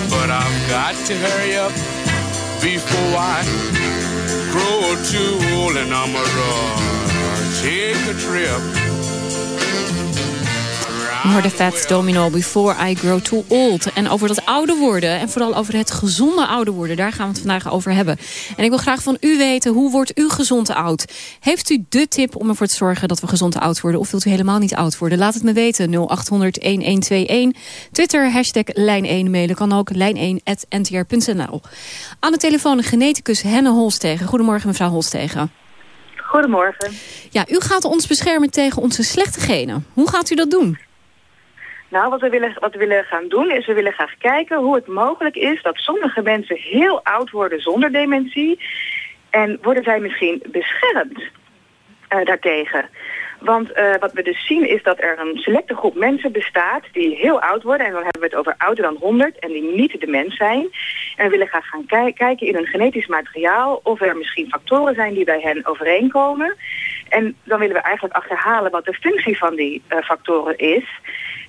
But I've got to hurry up before I grow too old and I'm a run. Take a trip The Fats Domino Before I Grow Too Old. En over dat ouder worden en vooral over het gezonde ouder worden... daar gaan we het vandaag over hebben. En ik wil graag van u weten, hoe wordt u gezond oud? Heeft u de tip om ervoor te zorgen dat we gezond oud worden... of wilt u helemaal niet oud worden? Laat het me weten, 0800-1121. Twitter, hashtag Lijn1 mailen kan ook, lijn1.ntr.nl. Aan de telefoon geneticus Henne Holstegen. Goedemorgen mevrouw Holstegen. Goedemorgen. Ja, u gaat ons beschermen tegen onze slechte genen. Hoe gaat u dat doen? Nou, wat we, willen, wat we willen gaan doen is we willen graag kijken hoe het mogelijk is dat sommige mensen heel oud worden zonder dementie. En worden zij misschien beschermd uh, daartegen. Want uh, wat we dus zien is dat er een selecte groep mensen bestaat die heel oud worden. En dan hebben we het over ouder dan 100 en die niet dement zijn. En we willen graag gaan ki kijken in hun genetisch materiaal of er misschien factoren zijn die bij hen overeenkomen. En dan willen we eigenlijk achterhalen wat de functie van die uh, factoren is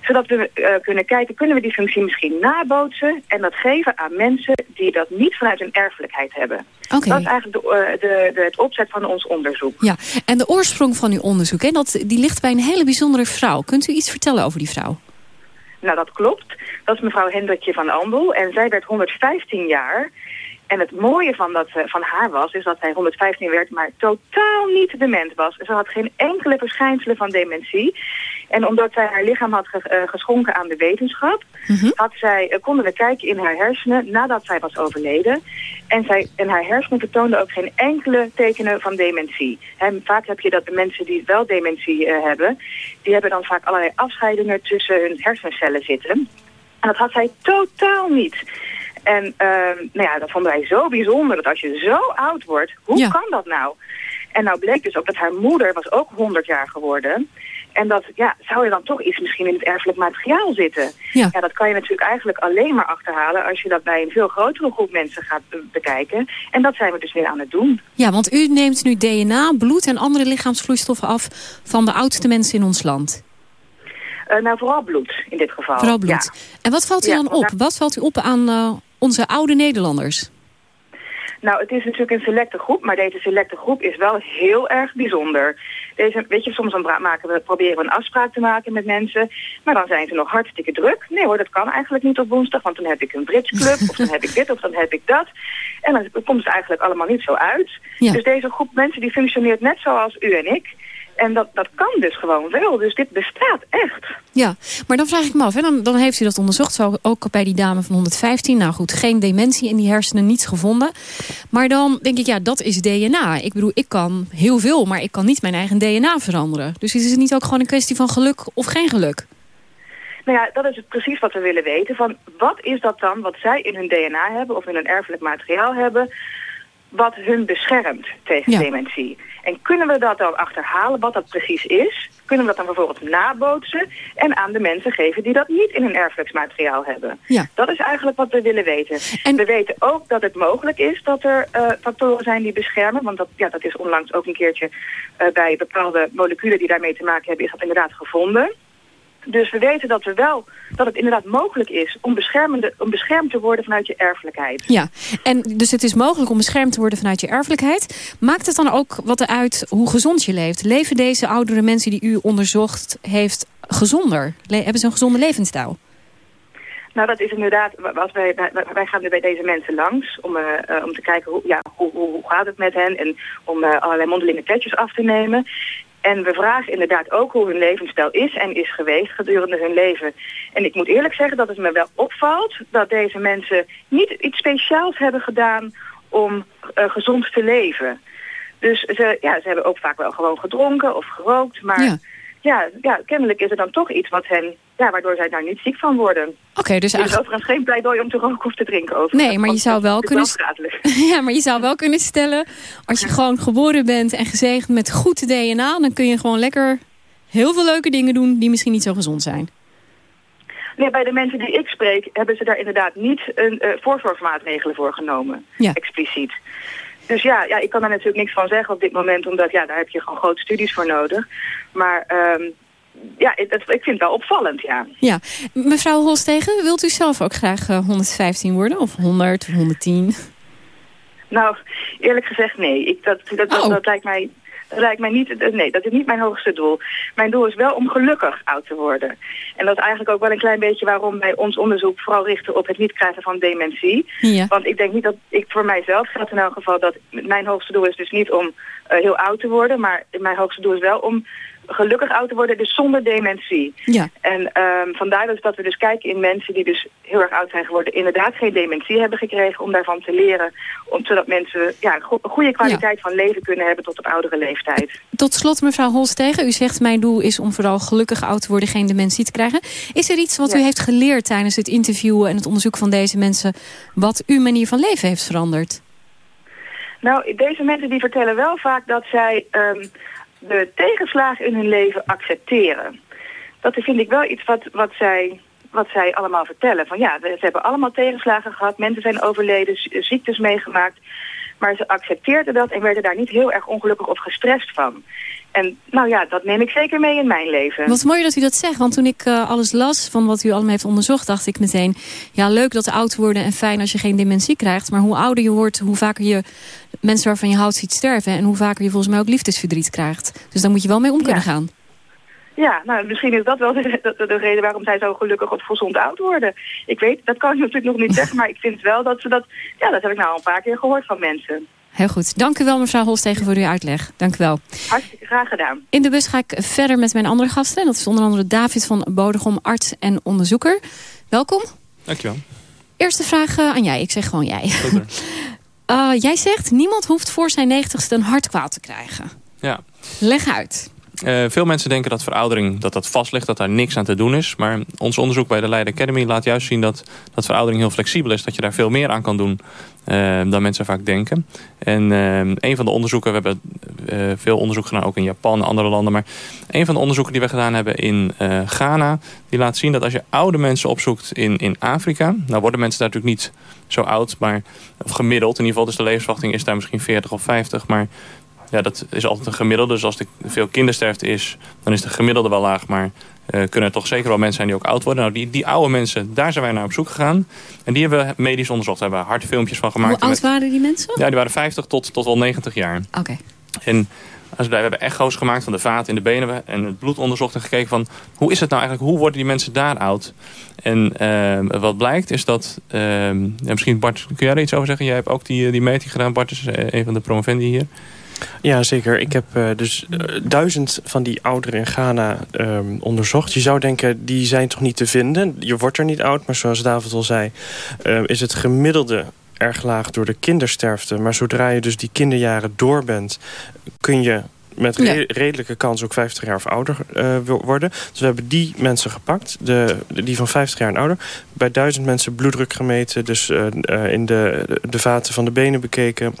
zodat we uh, kunnen kijken, kunnen we die functie misschien nabootsen... en dat geven aan mensen die dat niet vanuit hun erfelijkheid hebben. Okay. Dat is eigenlijk de, uh, de, de, het opzet van ons onderzoek. Ja, en de oorsprong van uw onderzoek, hè, dat, die ligt bij een hele bijzondere vrouw. Kunt u iets vertellen over die vrouw? Nou, dat klopt. Dat is mevrouw Hendrikje van Andel. En zij werd 115 jaar... En het mooie van, dat, uh, van haar was, is dat zij 115 werd, maar totaal niet dement was. Ze had geen enkele verschijnselen van dementie. En omdat zij haar lichaam had ge uh, geschonken aan de wetenschap, mm -hmm. had zij, uh, konden we kijken in haar hersenen nadat zij was overleden. En, zij, en haar hersenen vertoonden ook geen enkele tekenen van dementie. En vaak heb je dat de mensen die wel dementie uh, hebben, die hebben dan vaak allerlei afscheidingen tussen hun hersencellen zitten. En dat had zij totaal niet. En uh, nou ja, dat vonden wij zo bijzonder, dat als je zo oud wordt, hoe ja. kan dat nou? En nou bleek dus ook dat haar moeder was ook 100 jaar geworden. En dat, ja, zou er dan toch iets misschien in het erfelijk materiaal zitten? Ja. ja, dat kan je natuurlijk eigenlijk alleen maar achterhalen als je dat bij een veel grotere groep mensen gaat be bekijken. En dat zijn we dus weer aan het doen. Ja, want u neemt nu DNA, bloed en andere lichaamsvloeistoffen af van de oudste mensen in ons land. Uh, nou, vooral bloed in dit geval. Vooral bloed. Ja. En wat valt u ja, dan op? Wat valt u op aan uh, onze oude Nederlanders? Nou, het is natuurlijk een selecte groep, maar deze selecte groep is wel heel erg bijzonder. Deze, weet je, soms dan maken we, proberen we een afspraak te maken met mensen, maar dan zijn ze nog hartstikke druk. Nee hoor, dat kan eigenlijk niet op woensdag, want dan heb ik een bridgeclub, of dan heb ik dit, of dan heb ik dat. En dan komt het eigenlijk allemaal niet zo uit. Ja. Dus deze groep mensen die functioneert net zoals u en ik. En dat, dat kan dus gewoon wel. Dus dit bestaat echt. Ja, maar dan vraag ik me af. Hè? Dan, dan heeft u dat onderzocht. Zo ook bij die dame van 115. Nou goed, geen dementie in die hersenen, niets gevonden. Maar dan denk ik, ja, dat is DNA. Ik bedoel, ik kan heel veel, maar ik kan niet mijn eigen DNA veranderen. Dus is het niet ook gewoon een kwestie van geluk of geen geluk? Nou ja, dat is het precies wat we willen weten. Van wat is dat dan wat zij in hun DNA hebben of in hun erfelijk materiaal hebben... wat hun beschermt tegen Ja. dementie? En kunnen we dat dan achterhalen, wat dat precies is? Kunnen we dat dan bijvoorbeeld nabootsen en aan de mensen geven die dat niet in hun erfelijksmateriaal hebben? Ja. Dat is eigenlijk wat we willen weten. En we weten ook dat het mogelijk is dat er uh, factoren zijn die beschermen. Want dat, ja, dat is onlangs ook een keertje uh, bij bepaalde moleculen die daarmee te maken hebben, is dat inderdaad gevonden. Dus we weten dat, we wel, dat het inderdaad mogelijk is om, beschermende, om beschermd te worden vanuit je erfelijkheid. Ja, en dus het is mogelijk om beschermd te worden vanuit je erfelijkheid. Maakt het dan ook wat uit hoe gezond je leeft? Leven deze oudere mensen die u onderzocht heeft gezonder? Le hebben ze een gezonde levensstijl? Nou, dat is inderdaad, wij, wij gaan er bij deze mensen langs om, uh, uh, om te kijken hoe, ja, hoe, hoe, hoe gaat het met hen en om uh, allerlei mondelinge testjes af te nemen. En we vragen inderdaad ook hoe hun levensstijl is en is geweest gedurende hun leven. En ik moet eerlijk zeggen dat het me wel opvalt dat deze mensen niet iets speciaals hebben gedaan om uh, gezond te leven. Dus ze, ja, ze hebben ook vaak wel gewoon gedronken of gerookt, maar. Ja, ja, kennelijk is er dan toch iets wat hen, ja, waardoor zij daar niet ziek van worden. Oké, okay, dus eigenlijk... Het is overigens geen pleidooi om te roken of te drinken over. Nee, maar je zou wel kunnen... [LAUGHS] ja, maar je zou wel kunnen stellen, als je gewoon geboren bent en gezegend met goed DNA, dan kun je gewoon lekker heel veel leuke dingen doen die misschien niet zo gezond zijn. Nee, bij de mensen die ik spreek hebben ze daar inderdaad niet een uh, voorzorgsmaatregelen voor genomen. Ja. Expliciet. Dus ja, ja, ik kan daar natuurlijk niks van zeggen op dit moment, omdat ja, daar heb je gewoon grote studies voor nodig. Maar um, ja, het, het, ik vind het wel opvallend, ja. Ja, mevrouw Holstegen, wilt u zelf ook graag uh, 115 worden? Of 100, 110? Nou, eerlijk gezegd nee. Ik, dat, dat, dat, oh. dat lijkt mij lijkt mij niet, nee, dat is niet mijn hoogste doel. Mijn doel is wel om gelukkig oud te worden. En dat is eigenlijk ook wel een klein beetje waarom wij ons onderzoek vooral richten op het niet krijgen van dementie. Ja. Want ik denk niet dat ik voor mijzelf geldt in elk geval dat mijn hoogste doel is dus niet om uh, heel oud te worden, maar mijn hoogste doel is wel om gelukkig ouder worden, dus zonder dementie. Ja. En ehm, vandaar dus dat we dus kijken in mensen die dus heel erg oud zijn geworden, inderdaad geen dementie hebben gekregen, om daarvan te leren, om, zodat mensen ja, een go- een goede kwaliteit van leven kunnen hebben tot op oudere leeftijd. Tot slot, mevrouw Holstegen. U zegt mijn doel is om vooral gelukkig oud te worden, geen dementie te krijgen. Is er iets wat u heeft geleerd tijdens het interviewen en het onderzoek van deze mensen... wat uw manier van leven heeft veranderd? Nou, deze mensen die vertellen wel vaak dat zij ehm, de tegenslagen in hun leven accepteren. Dat vind ik wel iets wat, wat, zij, wat zij allemaal vertellen. Van ja, ze hebben allemaal tegenslagen gehad, mensen zijn overleden, ziektes meegemaakt. Maar ze accepteerden dat en werden daar niet heel erg ongelukkig of gestrest van. En nou ja, dat neem ik zeker mee in mijn leven. Wat mooi dat u dat zegt, want toen ik eh, alles las van wat u allemaal heeft onderzocht... dacht ik meteen, ja leuk dat oud worden en fijn als je geen dementie krijgt... maar hoe ouder je wordt, hoe vaker je mensen waarvan je houdt ziet sterven... en hoe vaker je volgens mij ook liefdesverdriet krijgt. Dus daar moet je wel mee om kunnen gaan. Ja, nou misschien is dat wel [LAUGHS] de, de, de reden waarom zij zo gelukkig of gezond oud worden. Ik weet, dat kan ik natuurlijk nog niet zeggen, maar ik vind wel dat ze dat... Ja, dat heb ik nou al een paar keer gehoord van mensen. Heel goed. Dank u wel mevrouw Holstegen voor uw uitleg. Dank u wel. Hartstikke graag gedaan. In de bus ga ik verder met mijn andere gasten. En dat is onder andere David van Bodegom, arts en onderzoeker. Welkom. Dankjewel. Eerste vraag eh, aan jij. Ik zeg gewoon jij. [LAUGHS] Eh, jij zegt, niemand hoeft voor zijn negentigste een hartkwaal te krijgen. Ja. Leg uit. Eh, veel mensen denken dat veroudering dat dat vast ligt, dat daar niks aan te doen is. Maar ons onderzoek bij de Leiden Academy laat juist zien dat, dat veroudering heel flexibel is. Dat je daar veel meer aan kan doen eh, dan mensen vaak denken. En eh, een van de onderzoeken, we hebben veel onderzoek gedaan ook in Japan en andere landen. Maar een van de onderzoeken die we gedaan hebben in Ghana, die laat zien dat als je oude mensen opzoekt in, in Afrika, nou worden mensen daar natuurlijk niet zo oud, maar of gemiddeld. In ieder geval, dus de levensverwachting is daar misschien 40 of 50, maar ja, dat is altijd een gemiddelde. Dus als er veel kindersterfte is, dan is de gemiddelde wel laag. Maar eh, kunnen er toch zeker wel mensen zijn die ook oud worden. Nou, die, die oude mensen, daar zijn wij naar op zoek gegaan. En die hebben we medisch onderzocht. Daar hebben we hartfilmpjes van gemaakt. Hoe oud Met- waren die mensen? Ja, die waren 50 tot, tot wel 90 jaar. Oké. En als we, we hebben echo's gemaakt van de vaten in de benen en het bloed onderzocht en gekeken van hoe is het nou eigenlijk, hoe worden die mensen daar oud? En ehm, wat blijkt is dat, ehm, ja, misschien Bart, kun jij er iets over zeggen? Jij hebt ook die, eh, die meting gedaan, Bart is eh, een van de promovendi hier. Ja, zeker. Ik heb eh, dus eh, duizend van die ouderen in Ghana ehm, onderzocht. Je zou denken, die zijn toch niet te vinden? Je wordt er niet oud, maar zoals David al zei... eh, is het gemiddelde erg laag door de kindersterfte. Maar zodra je dus die kinderjaren door bent... kun je met re- redelijke kans ook 50 jaar of ouder eh, worden. Dus we hebben die mensen gepakt, de, die van 50 jaar en ouder. Bij duizend mensen bloeddruk gemeten, dus in de, de vaten van de benen bekeken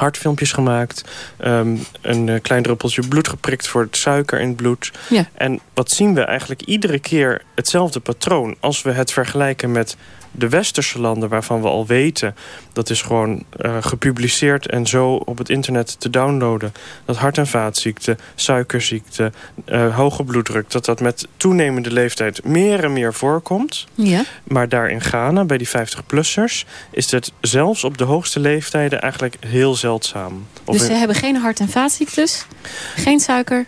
hartfilmpjes gemaakt. ehm, een eh, klein druppeltje bloed geprikt voor het suiker in het bloed. Ja. En wat zien we eigenlijk iedere keer hetzelfde patroon... als we het vergelijken met de westerse landen waarvan we al weten... dat is gewoon eh, gepubliceerd en zo op het internet te downloaden... dat hart- en vaatziekten, suikerziekte, eh, hoge bloeddruk... dat dat met toenemende leeftijd meer en meer voorkomt... Ja. maar daar in Ghana, bij die 50-plussers... is het zelfs op de hoogste leeftijden eigenlijk heel zeldzaam. Of Dus ze in- hebben geen hart- en vaatziektes, geen suiker.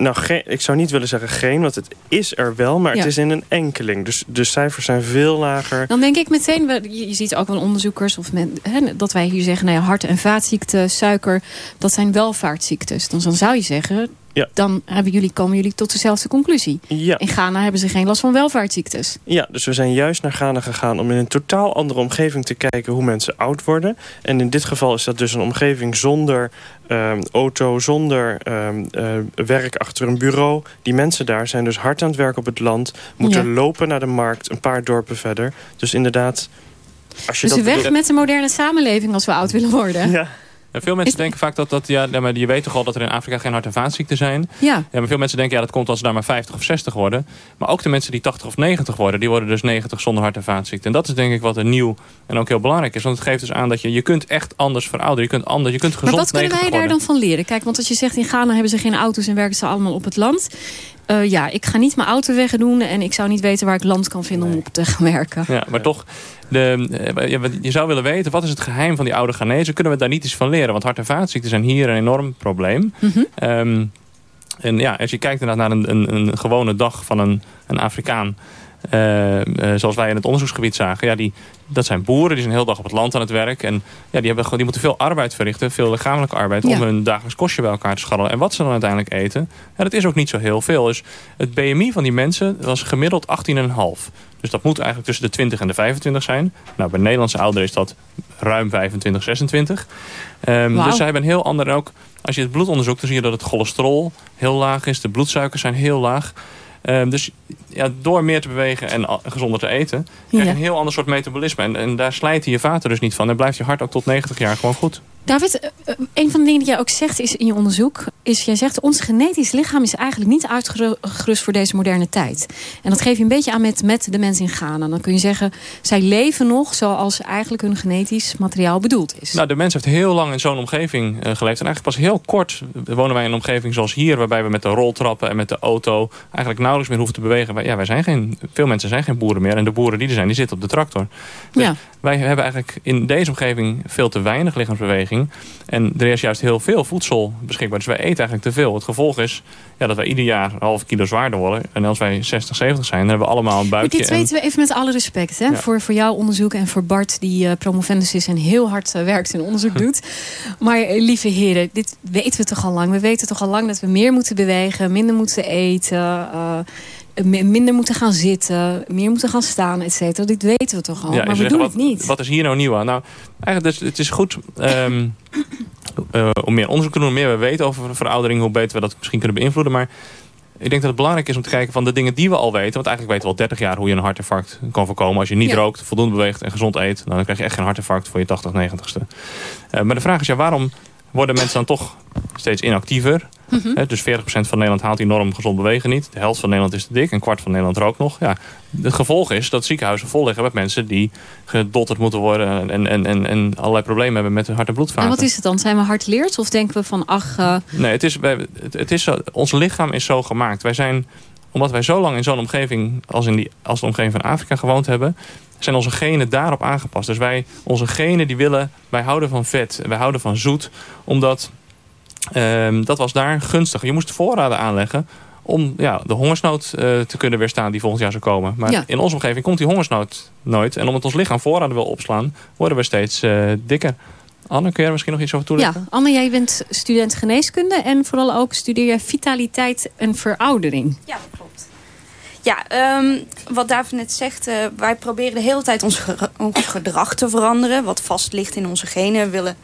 Nou, geen, ik zou niet willen zeggen geen, want het is er wel... maar Ja. het is in een enkeling. Dus de cijfers zijn veel lager. Dan denk ik meteen, je, ziet ook wel onderzoekers... Of men, hè, dat wij hier zeggen, nou ja, hart- en vaatziekten, suiker... dat zijn welvaartsziektes. Dus dan zou je zeggen, Ja. dan hebben jullie, komen jullie tot dezelfde conclusie. Ja. In Ghana hebben ze geen last van welvaartsziektes. Ja, dus we zijn juist naar Ghana gegaan om in een totaal andere omgeving te kijken hoe mensen oud worden. En in dit geval is dat dus een omgeving zonder ehm, auto, zonder ehm, eh, werk achter een bureau. Die mensen daar zijn dus hard aan het werk op het land, moeten Ja. lopen naar de markt, een paar dorpen verder. Dus inderdaad, als je Dus dat weg bedoelt- met de moderne samenleving als we oud willen worden. Ja. En veel mensen denken vaak dat, dat ja, maar je weet toch al dat er in Afrika geen hart- en vaatziekten zijn. Ja. Ja, maar veel mensen denken, ja, dat komt als ze daar maar 50 of 60 worden. Maar ook de mensen die 80 of 90 worden, die worden dus 90 zonder hart- en vaatziekten. En dat is denk ik wat er nieuw en ook heel belangrijk is. Want het geeft dus aan dat je, je kunt echt anders verouderen. Je kunt anders, je kunt gezond Maar wat kunnen wij 90 daar worden. dan van leren? Kijk, want als je zegt in Ghana hebben ze geen auto's en werken ze allemaal op het land. Eh, ja, ik ga niet mijn auto wegdoen en ik zou niet weten waar ik land kan vinden om op te gaan werken. Ja, maar toch, de, eh, je zou willen weten, wat is het geheim van die oude Ghanese? Kunnen we daar niet iets van leren? Want hart- en vaatziekten zijn hier een enorm probleem. Mhm. Ehm, en ja, als je kijkt inderdaad naar een, een, een gewone dag van een, een Afrikaan... eh, eh, zoals wij in het onderzoeksgebied zagen, ja, die, dat zijn boeren, die zijn heel dag op het land aan het werk. En ja, die, hebben, die moeten veel arbeid verrichten, veel lichamelijke arbeid... Ja. om hun dagelijks kostje bij elkaar te scharrelen. En wat ze dan uiteindelijk eten, ja, dat is ook niet zo heel veel. Dus het BMI van die mensen was gemiddeld 18,5. Dus dat moet eigenlijk tussen de 20 en de 25 zijn. Nou, bij Nederlandse ouderen is dat ruim 25, 26. Ehm, dus zij hebben een heel ander... Ook als je het bloed onderzoekt, dan zie je dat het cholesterol heel laag is. De bloedsuikers zijn heel laag. Ehm, dus ja, door meer te bewegen en gezonder te eten... krijg je een heel ander soort metabolisme. En, en daar slijten je vaten dus niet van. En blijft je hart ook tot 90 jaar gewoon goed. David, eh, eh, een van de dingen die jij ook zegt is in je onderzoek... is jij zegt, ons genetisch lichaam is eigenlijk niet uitgerust voor deze moderne tijd. En dat geef je een beetje aan met, met de mensen in Ghana. Dan kun je zeggen, zij leven nog zoals eigenlijk hun genetisch materiaal bedoeld is. Nou, de mens heeft heel lang in zo'n omgeving eh, geleefd. En eigenlijk pas heel kort wonen wij in een omgeving zoals hier... waarbij we met de roltrappen en met de auto eigenlijk nauwelijks meer hoeven te bewegen. Wij, ja, wij zijn geen, veel mensen zijn geen boeren meer. En de boeren die er zijn, die zitten op de tractor. Dus Ja. wij hebben eigenlijk in deze omgeving veel te weinig lichaamsbeweging. En er is juist heel veel voedsel beschikbaar. Dus wij eten eigenlijk te veel. Het gevolg is ja, dat wij ieder jaar een half kilo zwaarder worden. En als wij 60, 70 zijn, dan hebben we allemaal een Maar buikje. dit en- weten we even met alle respect. Hè? Ja. Voor, voor jouw onderzoek en voor Bart die eh, promovendus is... en heel hard eh, werkt en onderzoek [LAUGHS] doet. Maar eh, lieve heren, dit weten we toch al lang. We weten toch al lang dat we meer moeten bewegen... minder moeten eten... mi- minder moeten gaan zitten... meer moeten gaan staan, et cetera. Dit weten we toch al. Ja, maar we doen wat, het niet. Wat is hier nou nieuw aan? Nou, eigenlijk dus, het is goed ehm, [COUGHS] eh, om meer onderzoek te doen, hoe meer we weten over veroudering, hoe beter we dat misschien kunnen beïnvloeden. Maar ik denk dat het belangrijk is om te kijken van de dingen die we al weten. Want eigenlijk weten we al 30 jaar hoe je een hartinfarct kan voorkomen. Als je niet Ja. rookt, voldoende beweegt en gezond eet, dan krijg je echt geen hartinfarct voor je 80, 90ste. Eh, maar de vraag is, ja, waarom worden mensen dan toch steeds inactiever? Mhm. Dus 40% van Nederland haalt die norm gezond bewegen niet. De helft van Nederland is te dik. Een kwart van Nederland rookt nog. Ja, het gevolg is dat ziekenhuizen vol liggen met mensen die gedotterd moeten worden. En, en, en, en allerlei problemen hebben met hun hart- en bloedvaten. En wat is het dan? Zijn we hardleers of denken we van... ach, eh, Nee, het is, het, het is zo, ons lichaam is zo gemaakt. Wij zijn, omdat wij zo lang in zo'n omgeving als, in die, als de omgeving van Afrika gewoond hebben... zijn onze genen daarop aangepast. Dus wij, onze genen die willen, wij houden van vet, wij houden van zoet. Omdat, ehm, dat was daar gunstig. Je moest voorraden aanleggen om ja, de hongersnood eh, te kunnen weerstaan die volgend jaar zou komen. Maar Ja. in onze omgeving komt die hongersnood nooit. En omdat ons lichaam voorraden wil opslaan, worden we steeds eh, dikker. Anne, kun je er misschien nog iets over toelichten? ja, Anne, jij bent student geneeskunde... en vooral ook studeer jij vitaliteit en veroudering. Ja. Ja, ehm, wat David net zegt, eh, wij proberen de hele tijd ons, ons gedrag te veranderen. Wat vast ligt in onze genen. Willen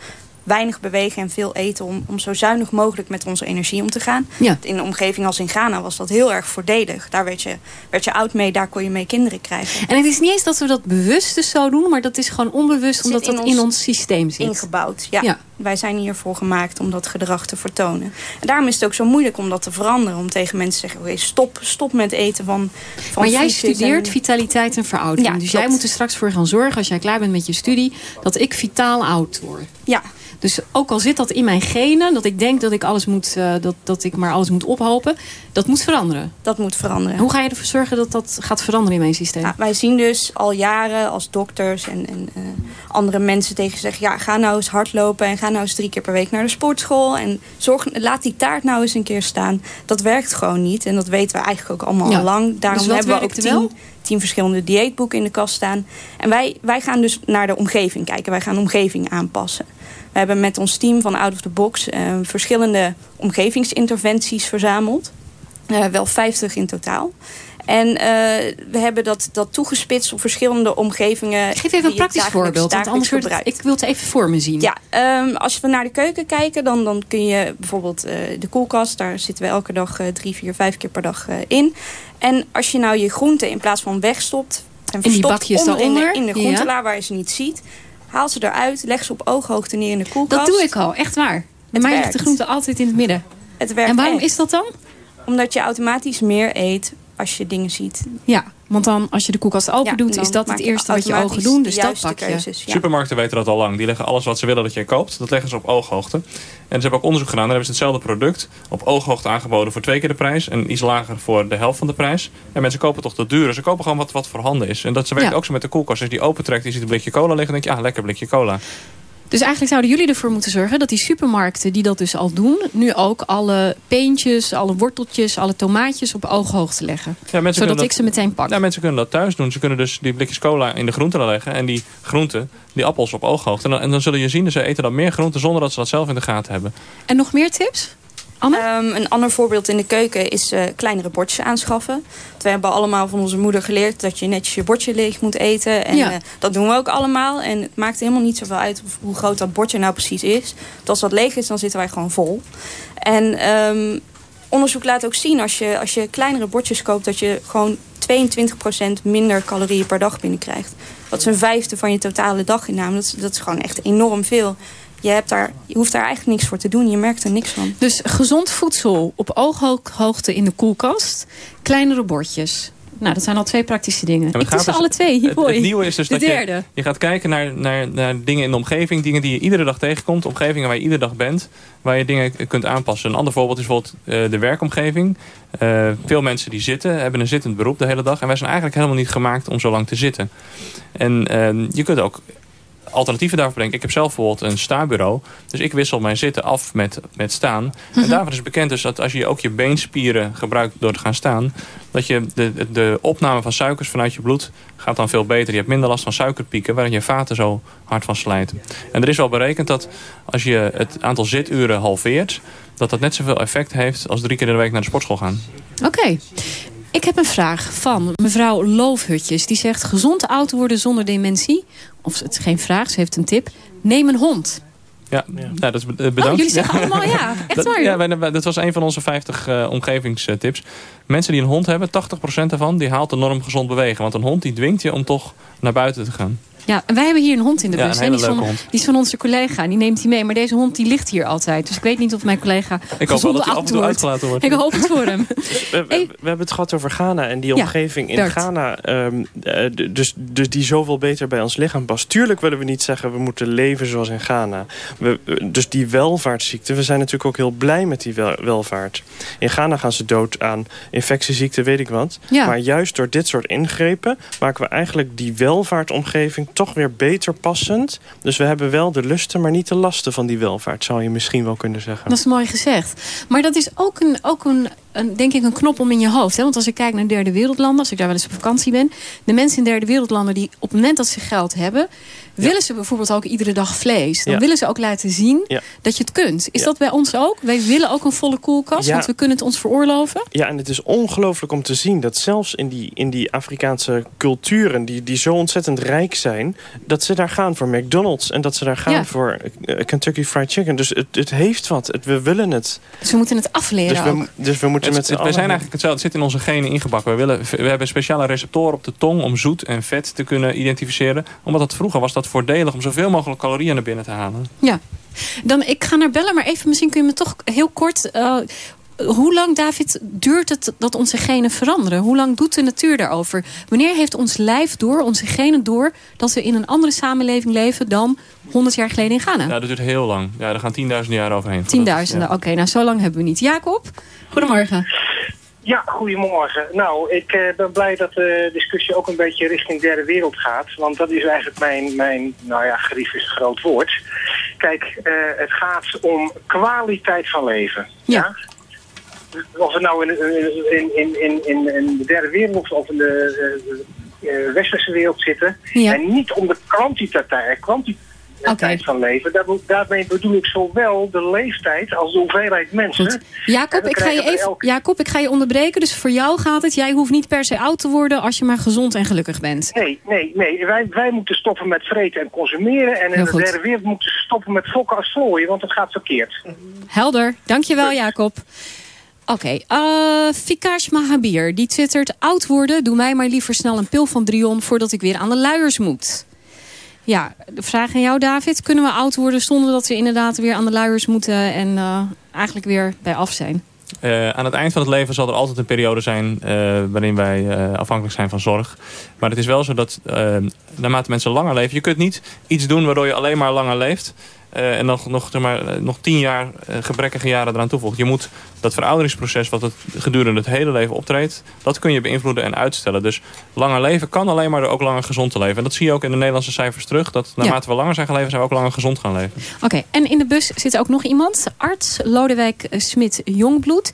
weinig bewegen en veel eten om, om zo zuinig mogelijk met onze energie om te gaan. Ja. In een omgeving als in Ghana was dat heel erg voordelig. Daar werd je, werd je oud mee, daar kon je mee kinderen krijgen. En het is niet eens dat we dat bewust dus zo doen... maar dat is gewoon onbewust omdat in dat ons in ons systeem zit. Ingebouwd, ja. Ja. Wij zijn hiervoor gemaakt om dat gedrag te vertonen. En daarom is het ook zo moeilijk om dat te veranderen. Om tegen mensen te zeggen, stop, stop met eten van, van Maar jij studeert en- vitaliteit en veroudering. Ja, dus klopt. jij moet er straks voor gaan zorgen, als jij klaar bent met je studie... dat ik vitaal oud word. Ja. Dus ook al zit dat in mijn genen, dat ik denk dat ik, alles moet, eh, dat, dat ik maar alles moet ophopen... dat moet veranderen. Dat moet veranderen. Hoe ga je ervoor zorgen dat dat gaat veranderen in mijn systeem? Nou, wij zien dus al jaren als dokters en, en eh, andere mensen tegen zeggen... ja, ga nou eens hardlopen en ga nou eens drie keer per week naar de sportschool... en zorg, laat die taart nou eens een keer staan. Dat werkt gewoon niet en dat weten we eigenlijk ook allemaal Ja. al lang. Daarom Dus wat hebben we ook tien verschillende dieetboeken in de kast staan. En wij, wij gaan dus naar de omgeving kijken. Wij gaan de omgeving aanpassen. We hebben met ons team van Out of the Box... eh, verschillende omgevingsinterventies verzameld. Eh, wel 50 in totaal. En eh, we hebben dat, dat toegespitst op verschillende omgevingen. Geef even een praktisch voorbeeld, want anders wordt het, ik wil het even voor me zien. Ja, ehm, als we naar de keuken kijken, dan, dan kun je bijvoorbeeld de koelkast... daar zitten we elke dag eh, drie, vier, vijf keer per dag in. En als je nou je groenten in plaats van wegstopt... en die verstopt bakjes onderin daaronder? de, in de Ja. groentelaar waar je ze niet ziet... haal ze eruit, leg ze op ooghoogte neer in de koelkast. Dat doe ik al, echt waar. Bij mij ligt de groente altijd in het midden. Het werkt En waarom echt. is dat dan? Omdat je automatisch meer eet als je dingen ziet. Ja, want dan als je de koelkast open Ja, doet... is dat het eerste wat je ogen doen. Dus dat pak je. keuzes, ja. Supermarkten weten dat al lang. Die leggen alles wat ze willen dat je koopt. Dat leggen ze op ooghoogte. En ze hebben ook onderzoek gedaan. Daar hebben ze hetzelfde product op ooghoogte aangeboden voor twee keer de prijs. En iets lager voor de helft van de prijs. En mensen kopen toch de dure. Ze kopen gewoon wat, wat voorhanden is. En dat ze werkt Ja. ook zo met de koelkast. Als je die opentrekt, je ziet een blikje cola liggen. Dan denk je, ah, lekker blikje cola. Dus eigenlijk zouden jullie ervoor moeten zorgen dat die supermarkten die dat dus al doen... nu ook alle peentjes, alle worteltjes, alle tomaatjes op ooghoogte leggen. Ja, zodat ik ze meteen pak. Ja, mensen kunnen dat thuis doen. Ze kunnen dus die blikjes cola in de groenten leggen. En die groenten, die appels op ooghoogte. En dan, en dan zullen je zien, dat ze eten dan meer groenten zonder dat ze dat zelf in de gaten hebben. En nog meer tips? Ehm, een ander voorbeeld in de keuken is eh, kleinere bordjes aanschaffen. Want we hebben allemaal van onze moeder geleerd dat je netjes je bordje leeg moet eten. En Ja. eh, dat doen we ook allemaal. En het maakt helemaal niet zoveel uit hoe groot dat bordje nou precies is. Want als dat leeg is, dan zitten wij gewoon vol. En ehm, onderzoek laat ook zien, als je, als je kleinere bordjes koopt... dat je gewoon 22% minder calorieën per dag binnenkrijgt. Dat is een vijfde van je totale daginname. Dat is gewoon echt enorm veel. Je, hebt daar, je hoeft daar eigenlijk niks voor te doen. Je merkt er niks van. Dus gezond voedsel op ooghoogte in de koelkast. Kleinere bordjes. Nou, dat zijn al twee praktische dingen. En ik gaat alle dus- twee. Het, Hoi. het nieuwe is dus de dat je, derde. je gaat kijken naar, naar, naar dingen in de omgeving. Dingen die je iedere dag tegenkomt. Omgevingen waar je iedere dag bent. Waar je dingen kunt aanpassen. Een ander voorbeeld is bijvoorbeeld eh, de werkomgeving. Eh, veel mensen die zitten, hebben een zittend beroep de hele dag. En wij zijn eigenlijk helemaal niet gemaakt om zo lang te zitten. En eh, je kunt ook alternatieven daarvoor bedenken. Ik heb zelf bijvoorbeeld een staarbureau. Dus ik wissel mijn zitten af met, met staan. En daarvoor is bekend dus dat als je ook je beenspieren gebruikt door te gaan staan... dat je de, de- de opname van suikers vanuit je bloed gaat dan veel beter. Je hebt minder last van suikerpieken waarin je vaten zo hard van slijten. En er is wel berekend dat als je het aantal zituren halveert... dat dat net zoveel effect heeft als drie keer in de week naar de sportschool gaan. Oké. Ik heb een vraag van mevrouw Loofhutjes. Die zegt gezond oud worden zonder dementie. Of het is geen vraag, ze heeft een tip. Neem een hond. Ja, Nou, dat is eh, bedankt. Oh, jullie zeggen allemaal ja. [LAUGHS] Echt dat, waar, Ja, wij- dat was een van onze 50 eh, omgevingstips. Mensen die een hond hebben, 80% daarvan, die haalt de norm gezond bewegen. Want een hond die dwingt je om toch naar buiten te gaan. Ja, en wij hebben hier een hond in de Ja, bus. hè. hele die, is van, hond. die is van onze collega. Die neemt hij mee. Maar deze hond die ligt hier altijd. Dus ik weet niet of mijn collega Ik hoop wel gezond dat hij af en toe uitgelaten wordt. Ik hoop het voor hem. [LAUGHS] We, we- we hebben het gehad over Ghana en die Ja, omgeving in. Ghana. ehm, eh, dus, dus die zoveel beter bij ons lichaam past. Tuurlijk willen we niet zeggen we moeten leven zoals in Ghana. We, we- dus die welvaartsziekte, we zijn natuurlijk ook heel blij met die wel- welvaart. In Ghana gaan ze dood aan infectieziekten, weet ik wat. Ja. Maar juist door dit soort ingrepen maken we eigenlijk die welvaartomgeving toch weer beter passend. Dus we hebben wel de lusten, maar niet de lasten van die welvaart, zou je misschien wel kunnen zeggen. Dat is mooi gezegd. Maar dat is ook, een, ook een, een, denk ik een knop om in je hoofd. Hè? Want als ik kijk naar derde wereldlanden, als ik daar wel eens op vakantie ben... de mensen in derde wereldlanden die op het moment dat ze geld hebben... willen ze bijvoorbeeld ook iedere dag vlees. Dan Ja. willen ze ook laten zien Ja. dat je het kunt. Is dat bij ons ook? Wij willen ook een volle koelkast, want we kunnen het ons veroorloven. Ja, en het is ongelooflijk om te zien dat zelfs in die, in die Afrikaanse culturen... Die, die zo ontzettend rijk zijn, dat ze daar gaan voor McDonald's... en dat ze daar gaan voor eh, Kentucky Fried Chicken. Dus het, het heeft wat. Het, we willen het. Dus we moeten het afleren Dus we, dus we moeten Het- met z'n het- wij allen- zijn eigenlijk hetzelfde. Het zit in onze genen ingebakken. We, willen, we hebben speciale receptoren op de tong om zoet en vet te kunnen identificeren. Omdat het vroeger was dat voordelig om zoveel mogelijk calorieën naar binnen te halen. Ja. Dan, ik ga naar bellen, maar even misschien kun je me toch heel kort... eh, hoe lang, David, duurt het dat onze genen veranderen? Hoe lang doet de natuur daarover? Wanneer heeft ons lijf door, onze genen door... dat we in een andere samenleving leven dan 100 jaar geleden in Ghana? Ja, dat duurt heel lang. Ja, er gaan tienduizenden jaren overheen. Tienduizenden, oké. nou, zo lang hebben we niet. Jacob, goedemorgen. Ja, goedemorgen. Nou, ik eh, ben blij dat de discussie ook een beetje richting derde wereld gaat. Want dat is eigenlijk mijn, mijn nou ja, gerief is een groot woord. Kijk, eh, het gaat om kwaliteit van leven. Ja. Of we nou in, in, in, in, in, in de derde wereld of in de eh, eh, westerse wereld zitten. Ja. En niet om de kwantiteit, kwantiteit van leven. Daar, daarmee bedoel ik zowel de leeftijd als de hoeveelheid mensen. En Jacob ik, ga je even, Jacob, ik ga je onderbreken. Dus voor jou gaat het, jij hoeft niet per se oud te worden... als je maar gezond en gelukkig bent. Nee, nee, nee. Wij, wij moeten stoppen met vreten en consumeren. En in de derde wereld moeten ze stoppen met fokken als vlooien, want het gaat verkeerd. Helder, dankjewel Jacob. Oké, eh Vikash Mahabir, die twittert... oud worden, doe mij maar liever snel een pil van Drion... voordat ik weer aan de luiers moet. Ja, de vraag aan jou David. Kunnen we oud worden zonder dat we inderdaad weer aan de luiers moeten... en eh, eigenlijk weer bij af zijn? Eh, aan het eind van het leven zal er altijd een periode zijn eh, waarin wij eh, afhankelijk zijn van zorg. Maar het is wel zo dat eh, naarmate mensen langer leven, je kunt niet iets doen waardoor je alleen maar langer leeft. Eh, en nog, nog, zeg maar, eh, nog tien jaar uh, gebrekkige jaren eraan toevoegt. Je moet dat verouderingsproces wat het gedurende het hele leven optreedt... dat kun je beïnvloeden en uitstellen. Dus langer leven kan alleen maar door ook langer gezond te leven. En dat zie je ook in de Nederlandse cijfers terug. Dat naarmate we langer zijn gaan leven, zijn we ook langer gezond gaan leven. Oké, en in de bus zit ook nog iemand. Arts Lodewijk Smit-Jongbloed.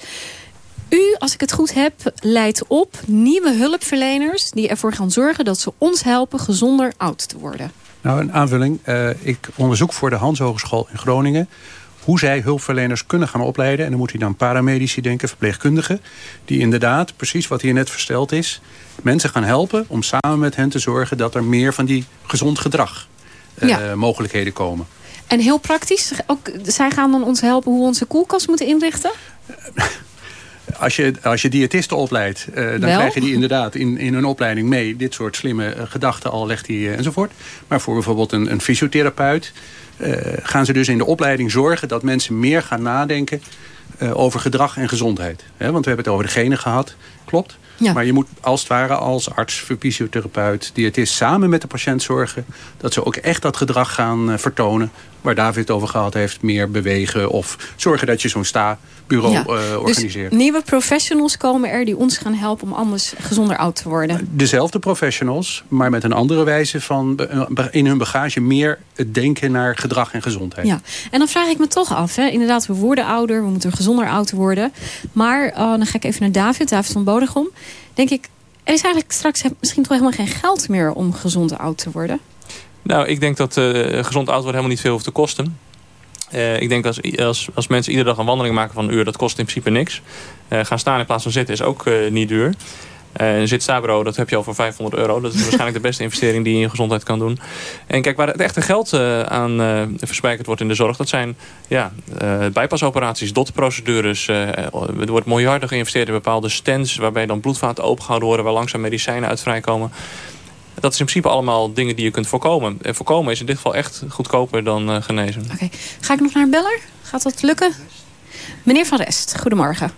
U, als ik het goed heb, leidt op nieuwe hulpverleners... die ervoor gaan zorgen dat ze ons helpen gezonder oud te worden. Nou, een aanvulling. Uh, ik onderzoek voor de Hans Hogeschool in Groningen hoe zij hulpverleners kunnen gaan opleiden. En dan moet u dan paramedici denken, verpleegkundigen... die inderdaad, precies wat hier net versteld is... mensen gaan helpen om samen met hen te zorgen... dat er meer van die gezond gedrag uh, ja. mogelijkheden komen. En heel praktisch, ook, zij gaan dan ons helpen hoe we onze koelkast moeten inrichten? [LAUGHS] Als je, als je diëtisten opleidt, uh, dan Wel? krijg je die inderdaad in, in een opleiding mee. Dit soort slimme uh, gedachten al legt hij uh, enzovoort. Maar voor bijvoorbeeld een, een fysiotherapeut gaan ze dus in de opleiding zorgen dat mensen meer gaan nadenken over gedrag en gezondheid. He, want we hebben het over de genen gehad, klopt. Ja. Maar je moet als het ware als arts, fysiotherapeut, diëtist samen met de patiënt zorgen dat ze ook echt dat gedrag gaan vertonen waar David het over gehad heeft, meer bewegen of zorgen dat je zo'n sta-bureau ja. uh, organiseert. Dus nieuwe professionals komen er die ons gaan helpen om anders gezonder oud te worden. Dezelfde professionals, maar met een andere wijze van in hun bagage meer het denken naar gedrag en gezondheid. Ja, en dan vraag ik me toch af, hè. inderdaad, we worden ouder, we moeten gezonder oud worden. Maar uh, dan ga ik even naar David, David van Bodegom. Denk ik, er is eigenlijk straks misschien toch helemaal geen geld meer om gezond oud te worden. Nou, ik denk dat uh, gezond oud worden helemaal niet veel hoeft te kosten. Uh, ik denk als, als, als mensen iedere dag een wandeling maken van een uur... dat kost in principe niks. Uh, gaan staan in plaats van zitten is ook niet duur. Een zitstabureau, dat heb je al voor 500 euro. Dat is [LAUGHS] waarschijnlijk de beste investering die je in gezondheid kan doen. En kijk, waar het echte geld aan verspijkerd wordt in de zorg... dat zijn ja, bijpasoperaties, dotprocedures. er wordt miljarden geïnvesteerd in bepaalde stents... waarbij dan bloedvaten opengehouden worden... waar langzaam medicijnen uit vrijkomen. Dat is in principe allemaal dingen die je kunt voorkomen. En voorkomen is in dit geval echt goedkoper dan uh, genezen. Oké. Ga ik nog naar een beller? Gaat dat lukken? Meneer Van Rest, goedemorgen.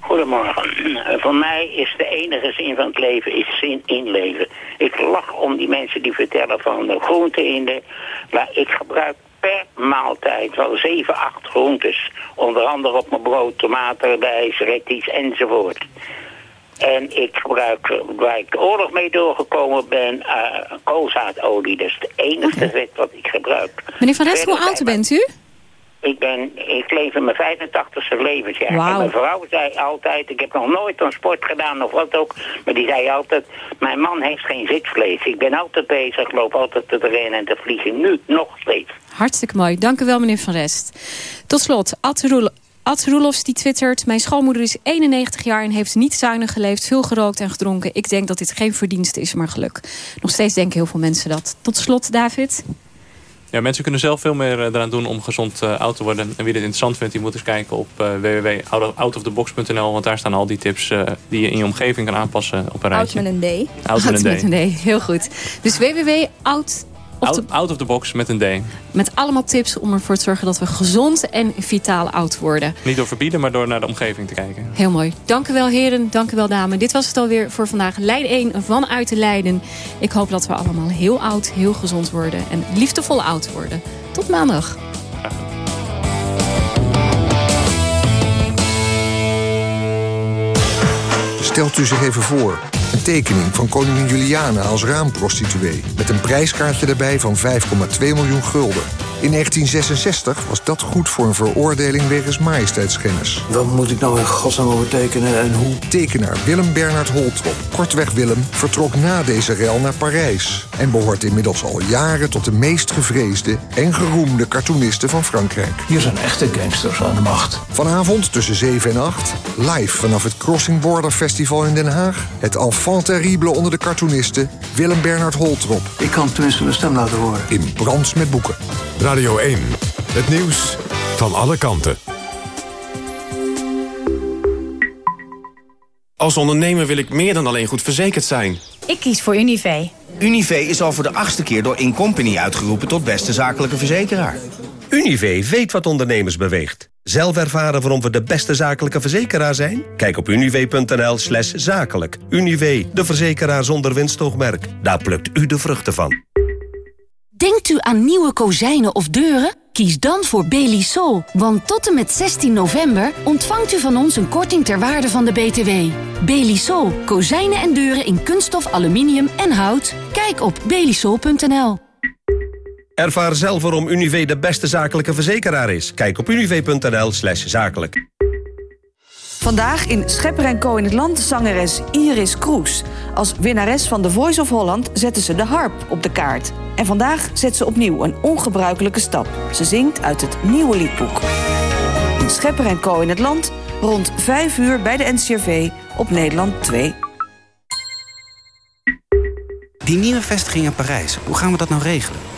Goedemorgen. Voor mij is de enige zin van het leven is zin in leven. Ik lach om die mensen die vertellen van de groenten in de... Maar ik gebruik per maaltijd wel zeven, acht groentes. Onder andere op mijn brood, tomaten, rijst, retties enzovoort. En ik gebruik, waar ik de oorlog mee doorgekomen ben, uh, koolzaadolie. Dat is het enige okay. vet wat ik gebruik. Meneer Van Rest, hoe oud bent u? Ik, ben, ik leef in mijn 85ste levensjaar. Wow. En mijn vrouw zei altijd, ik heb nog nooit een sport gedaan of wat ook. Maar die zei altijd, mijn man heeft geen zitvlees. Ik ben altijd bezig, ik loop altijd te trainen en te vliegen. Nu nog steeds. Hartstikke mooi. Dank u wel, meneer Van Rest. Tot slot, Ad Ad Roelofs die twittert... Mijn schoonmoeder is 91 jaar en heeft niet zuinig geleefd... veel gerookt en gedronken. Ik denk dat dit geen verdienste is, maar geluk. Nog steeds denken heel veel mensen dat. Tot slot, David... Ja, mensen kunnen zelf veel meer eraan doen om gezond uh, oud te worden. En wie dit interessant vindt, die moet eens kijken op uh, www.outofthebox.nl. Want daar staan al die tips uh, die je in je omgeving kan aanpassen op een rijtje. Oud met een D. Oud met een D. heel goed. Dus www.oud Out, out, of the box met een D. Met allemaal tips om ervoor te zorgen dat we gezond en vitaal oud worden. Niet door verbieden, maar door naar de omgeving te kijken. Heel mooi. Dank u wel heren, dank u wel dames. Dit was het alweer voor vandaag. Leiden 1 vanuit de Leiden. Ik hoop dat we allemaal heel oud, heel gezond worden. En liefdevol oud worden. Tot maandag. Stelt u zich even voor. Een tekening van koningin Juliana als raamprostituee... met een prijskaartje erbij van 5,2 miljoen gulden. In 1966 was dat goed voor een veroordeling wegens majesteitsschennis. Wat moet ik nou in godsnaam over tekenen en hoe? Tekenaar Willem Bernard Holtrop, kortweg Willem, vertrok na deze rel naar Parijs... en behoort inmiddels al jaren tot de meest gevreesde en geroemde cartoonisten van Frankrijk. Hier zijn echte gangsters aan de macht. Vanavond tussen 7 en 8, live vanaf het Crossing Border Festival in Den Haag... het enfant terrible onder de cartoonisten, Willem Bernard Holtrop. Ik kan tenminste mijn stem laten horen. In Brands met Boeken. Radio 1. Het nieuws van alle kanten. Als ondernemer wil ik meer dan alleen goed verzekerd zijn. Ik kies voor Univé. Univé is al voor de achtste keer door Incompany uitgeroepen tot beste zakelijke verzekeraar. Univé weet wat ondernemers beweegt. Zelf ervaren waarom we de beste zakelijke verzekeraar zijn? Kijk op univ.nl slash zakelijk. Univé, de verzekeraar zonder winstoogmerk. Daar plukt u de vruchten van. Denkt u aan nieuwe kozijnen of deuren? Kies dan voor Belisol, want tot en met 16 november ontvangt u van ons een korting ter waarde van de BTW. Belisol, kozijnen en deuren in kunststof, aluminium en hout. Kijk op belisol.nl. Ervaar zelf waarom Univé de beste zakelijke verzekeraar is. Kijk op univé.nl slash zakelijk. Vandaag in Schepper Co in het Land zangeres Iris Kroes. Als winnares van The Voice of Holland zetten ze de harp op de kaart. En vandaag zet ze opnieuw een ongebruikelijke stap. Ze zingt uit het nieuwe liedboek. In Schepper Co in het Land, rond 5 uur bij de NCRV op Nederland 2. Die nieuwe vestiging in Parijs, hoe gaan we dat nou regelen?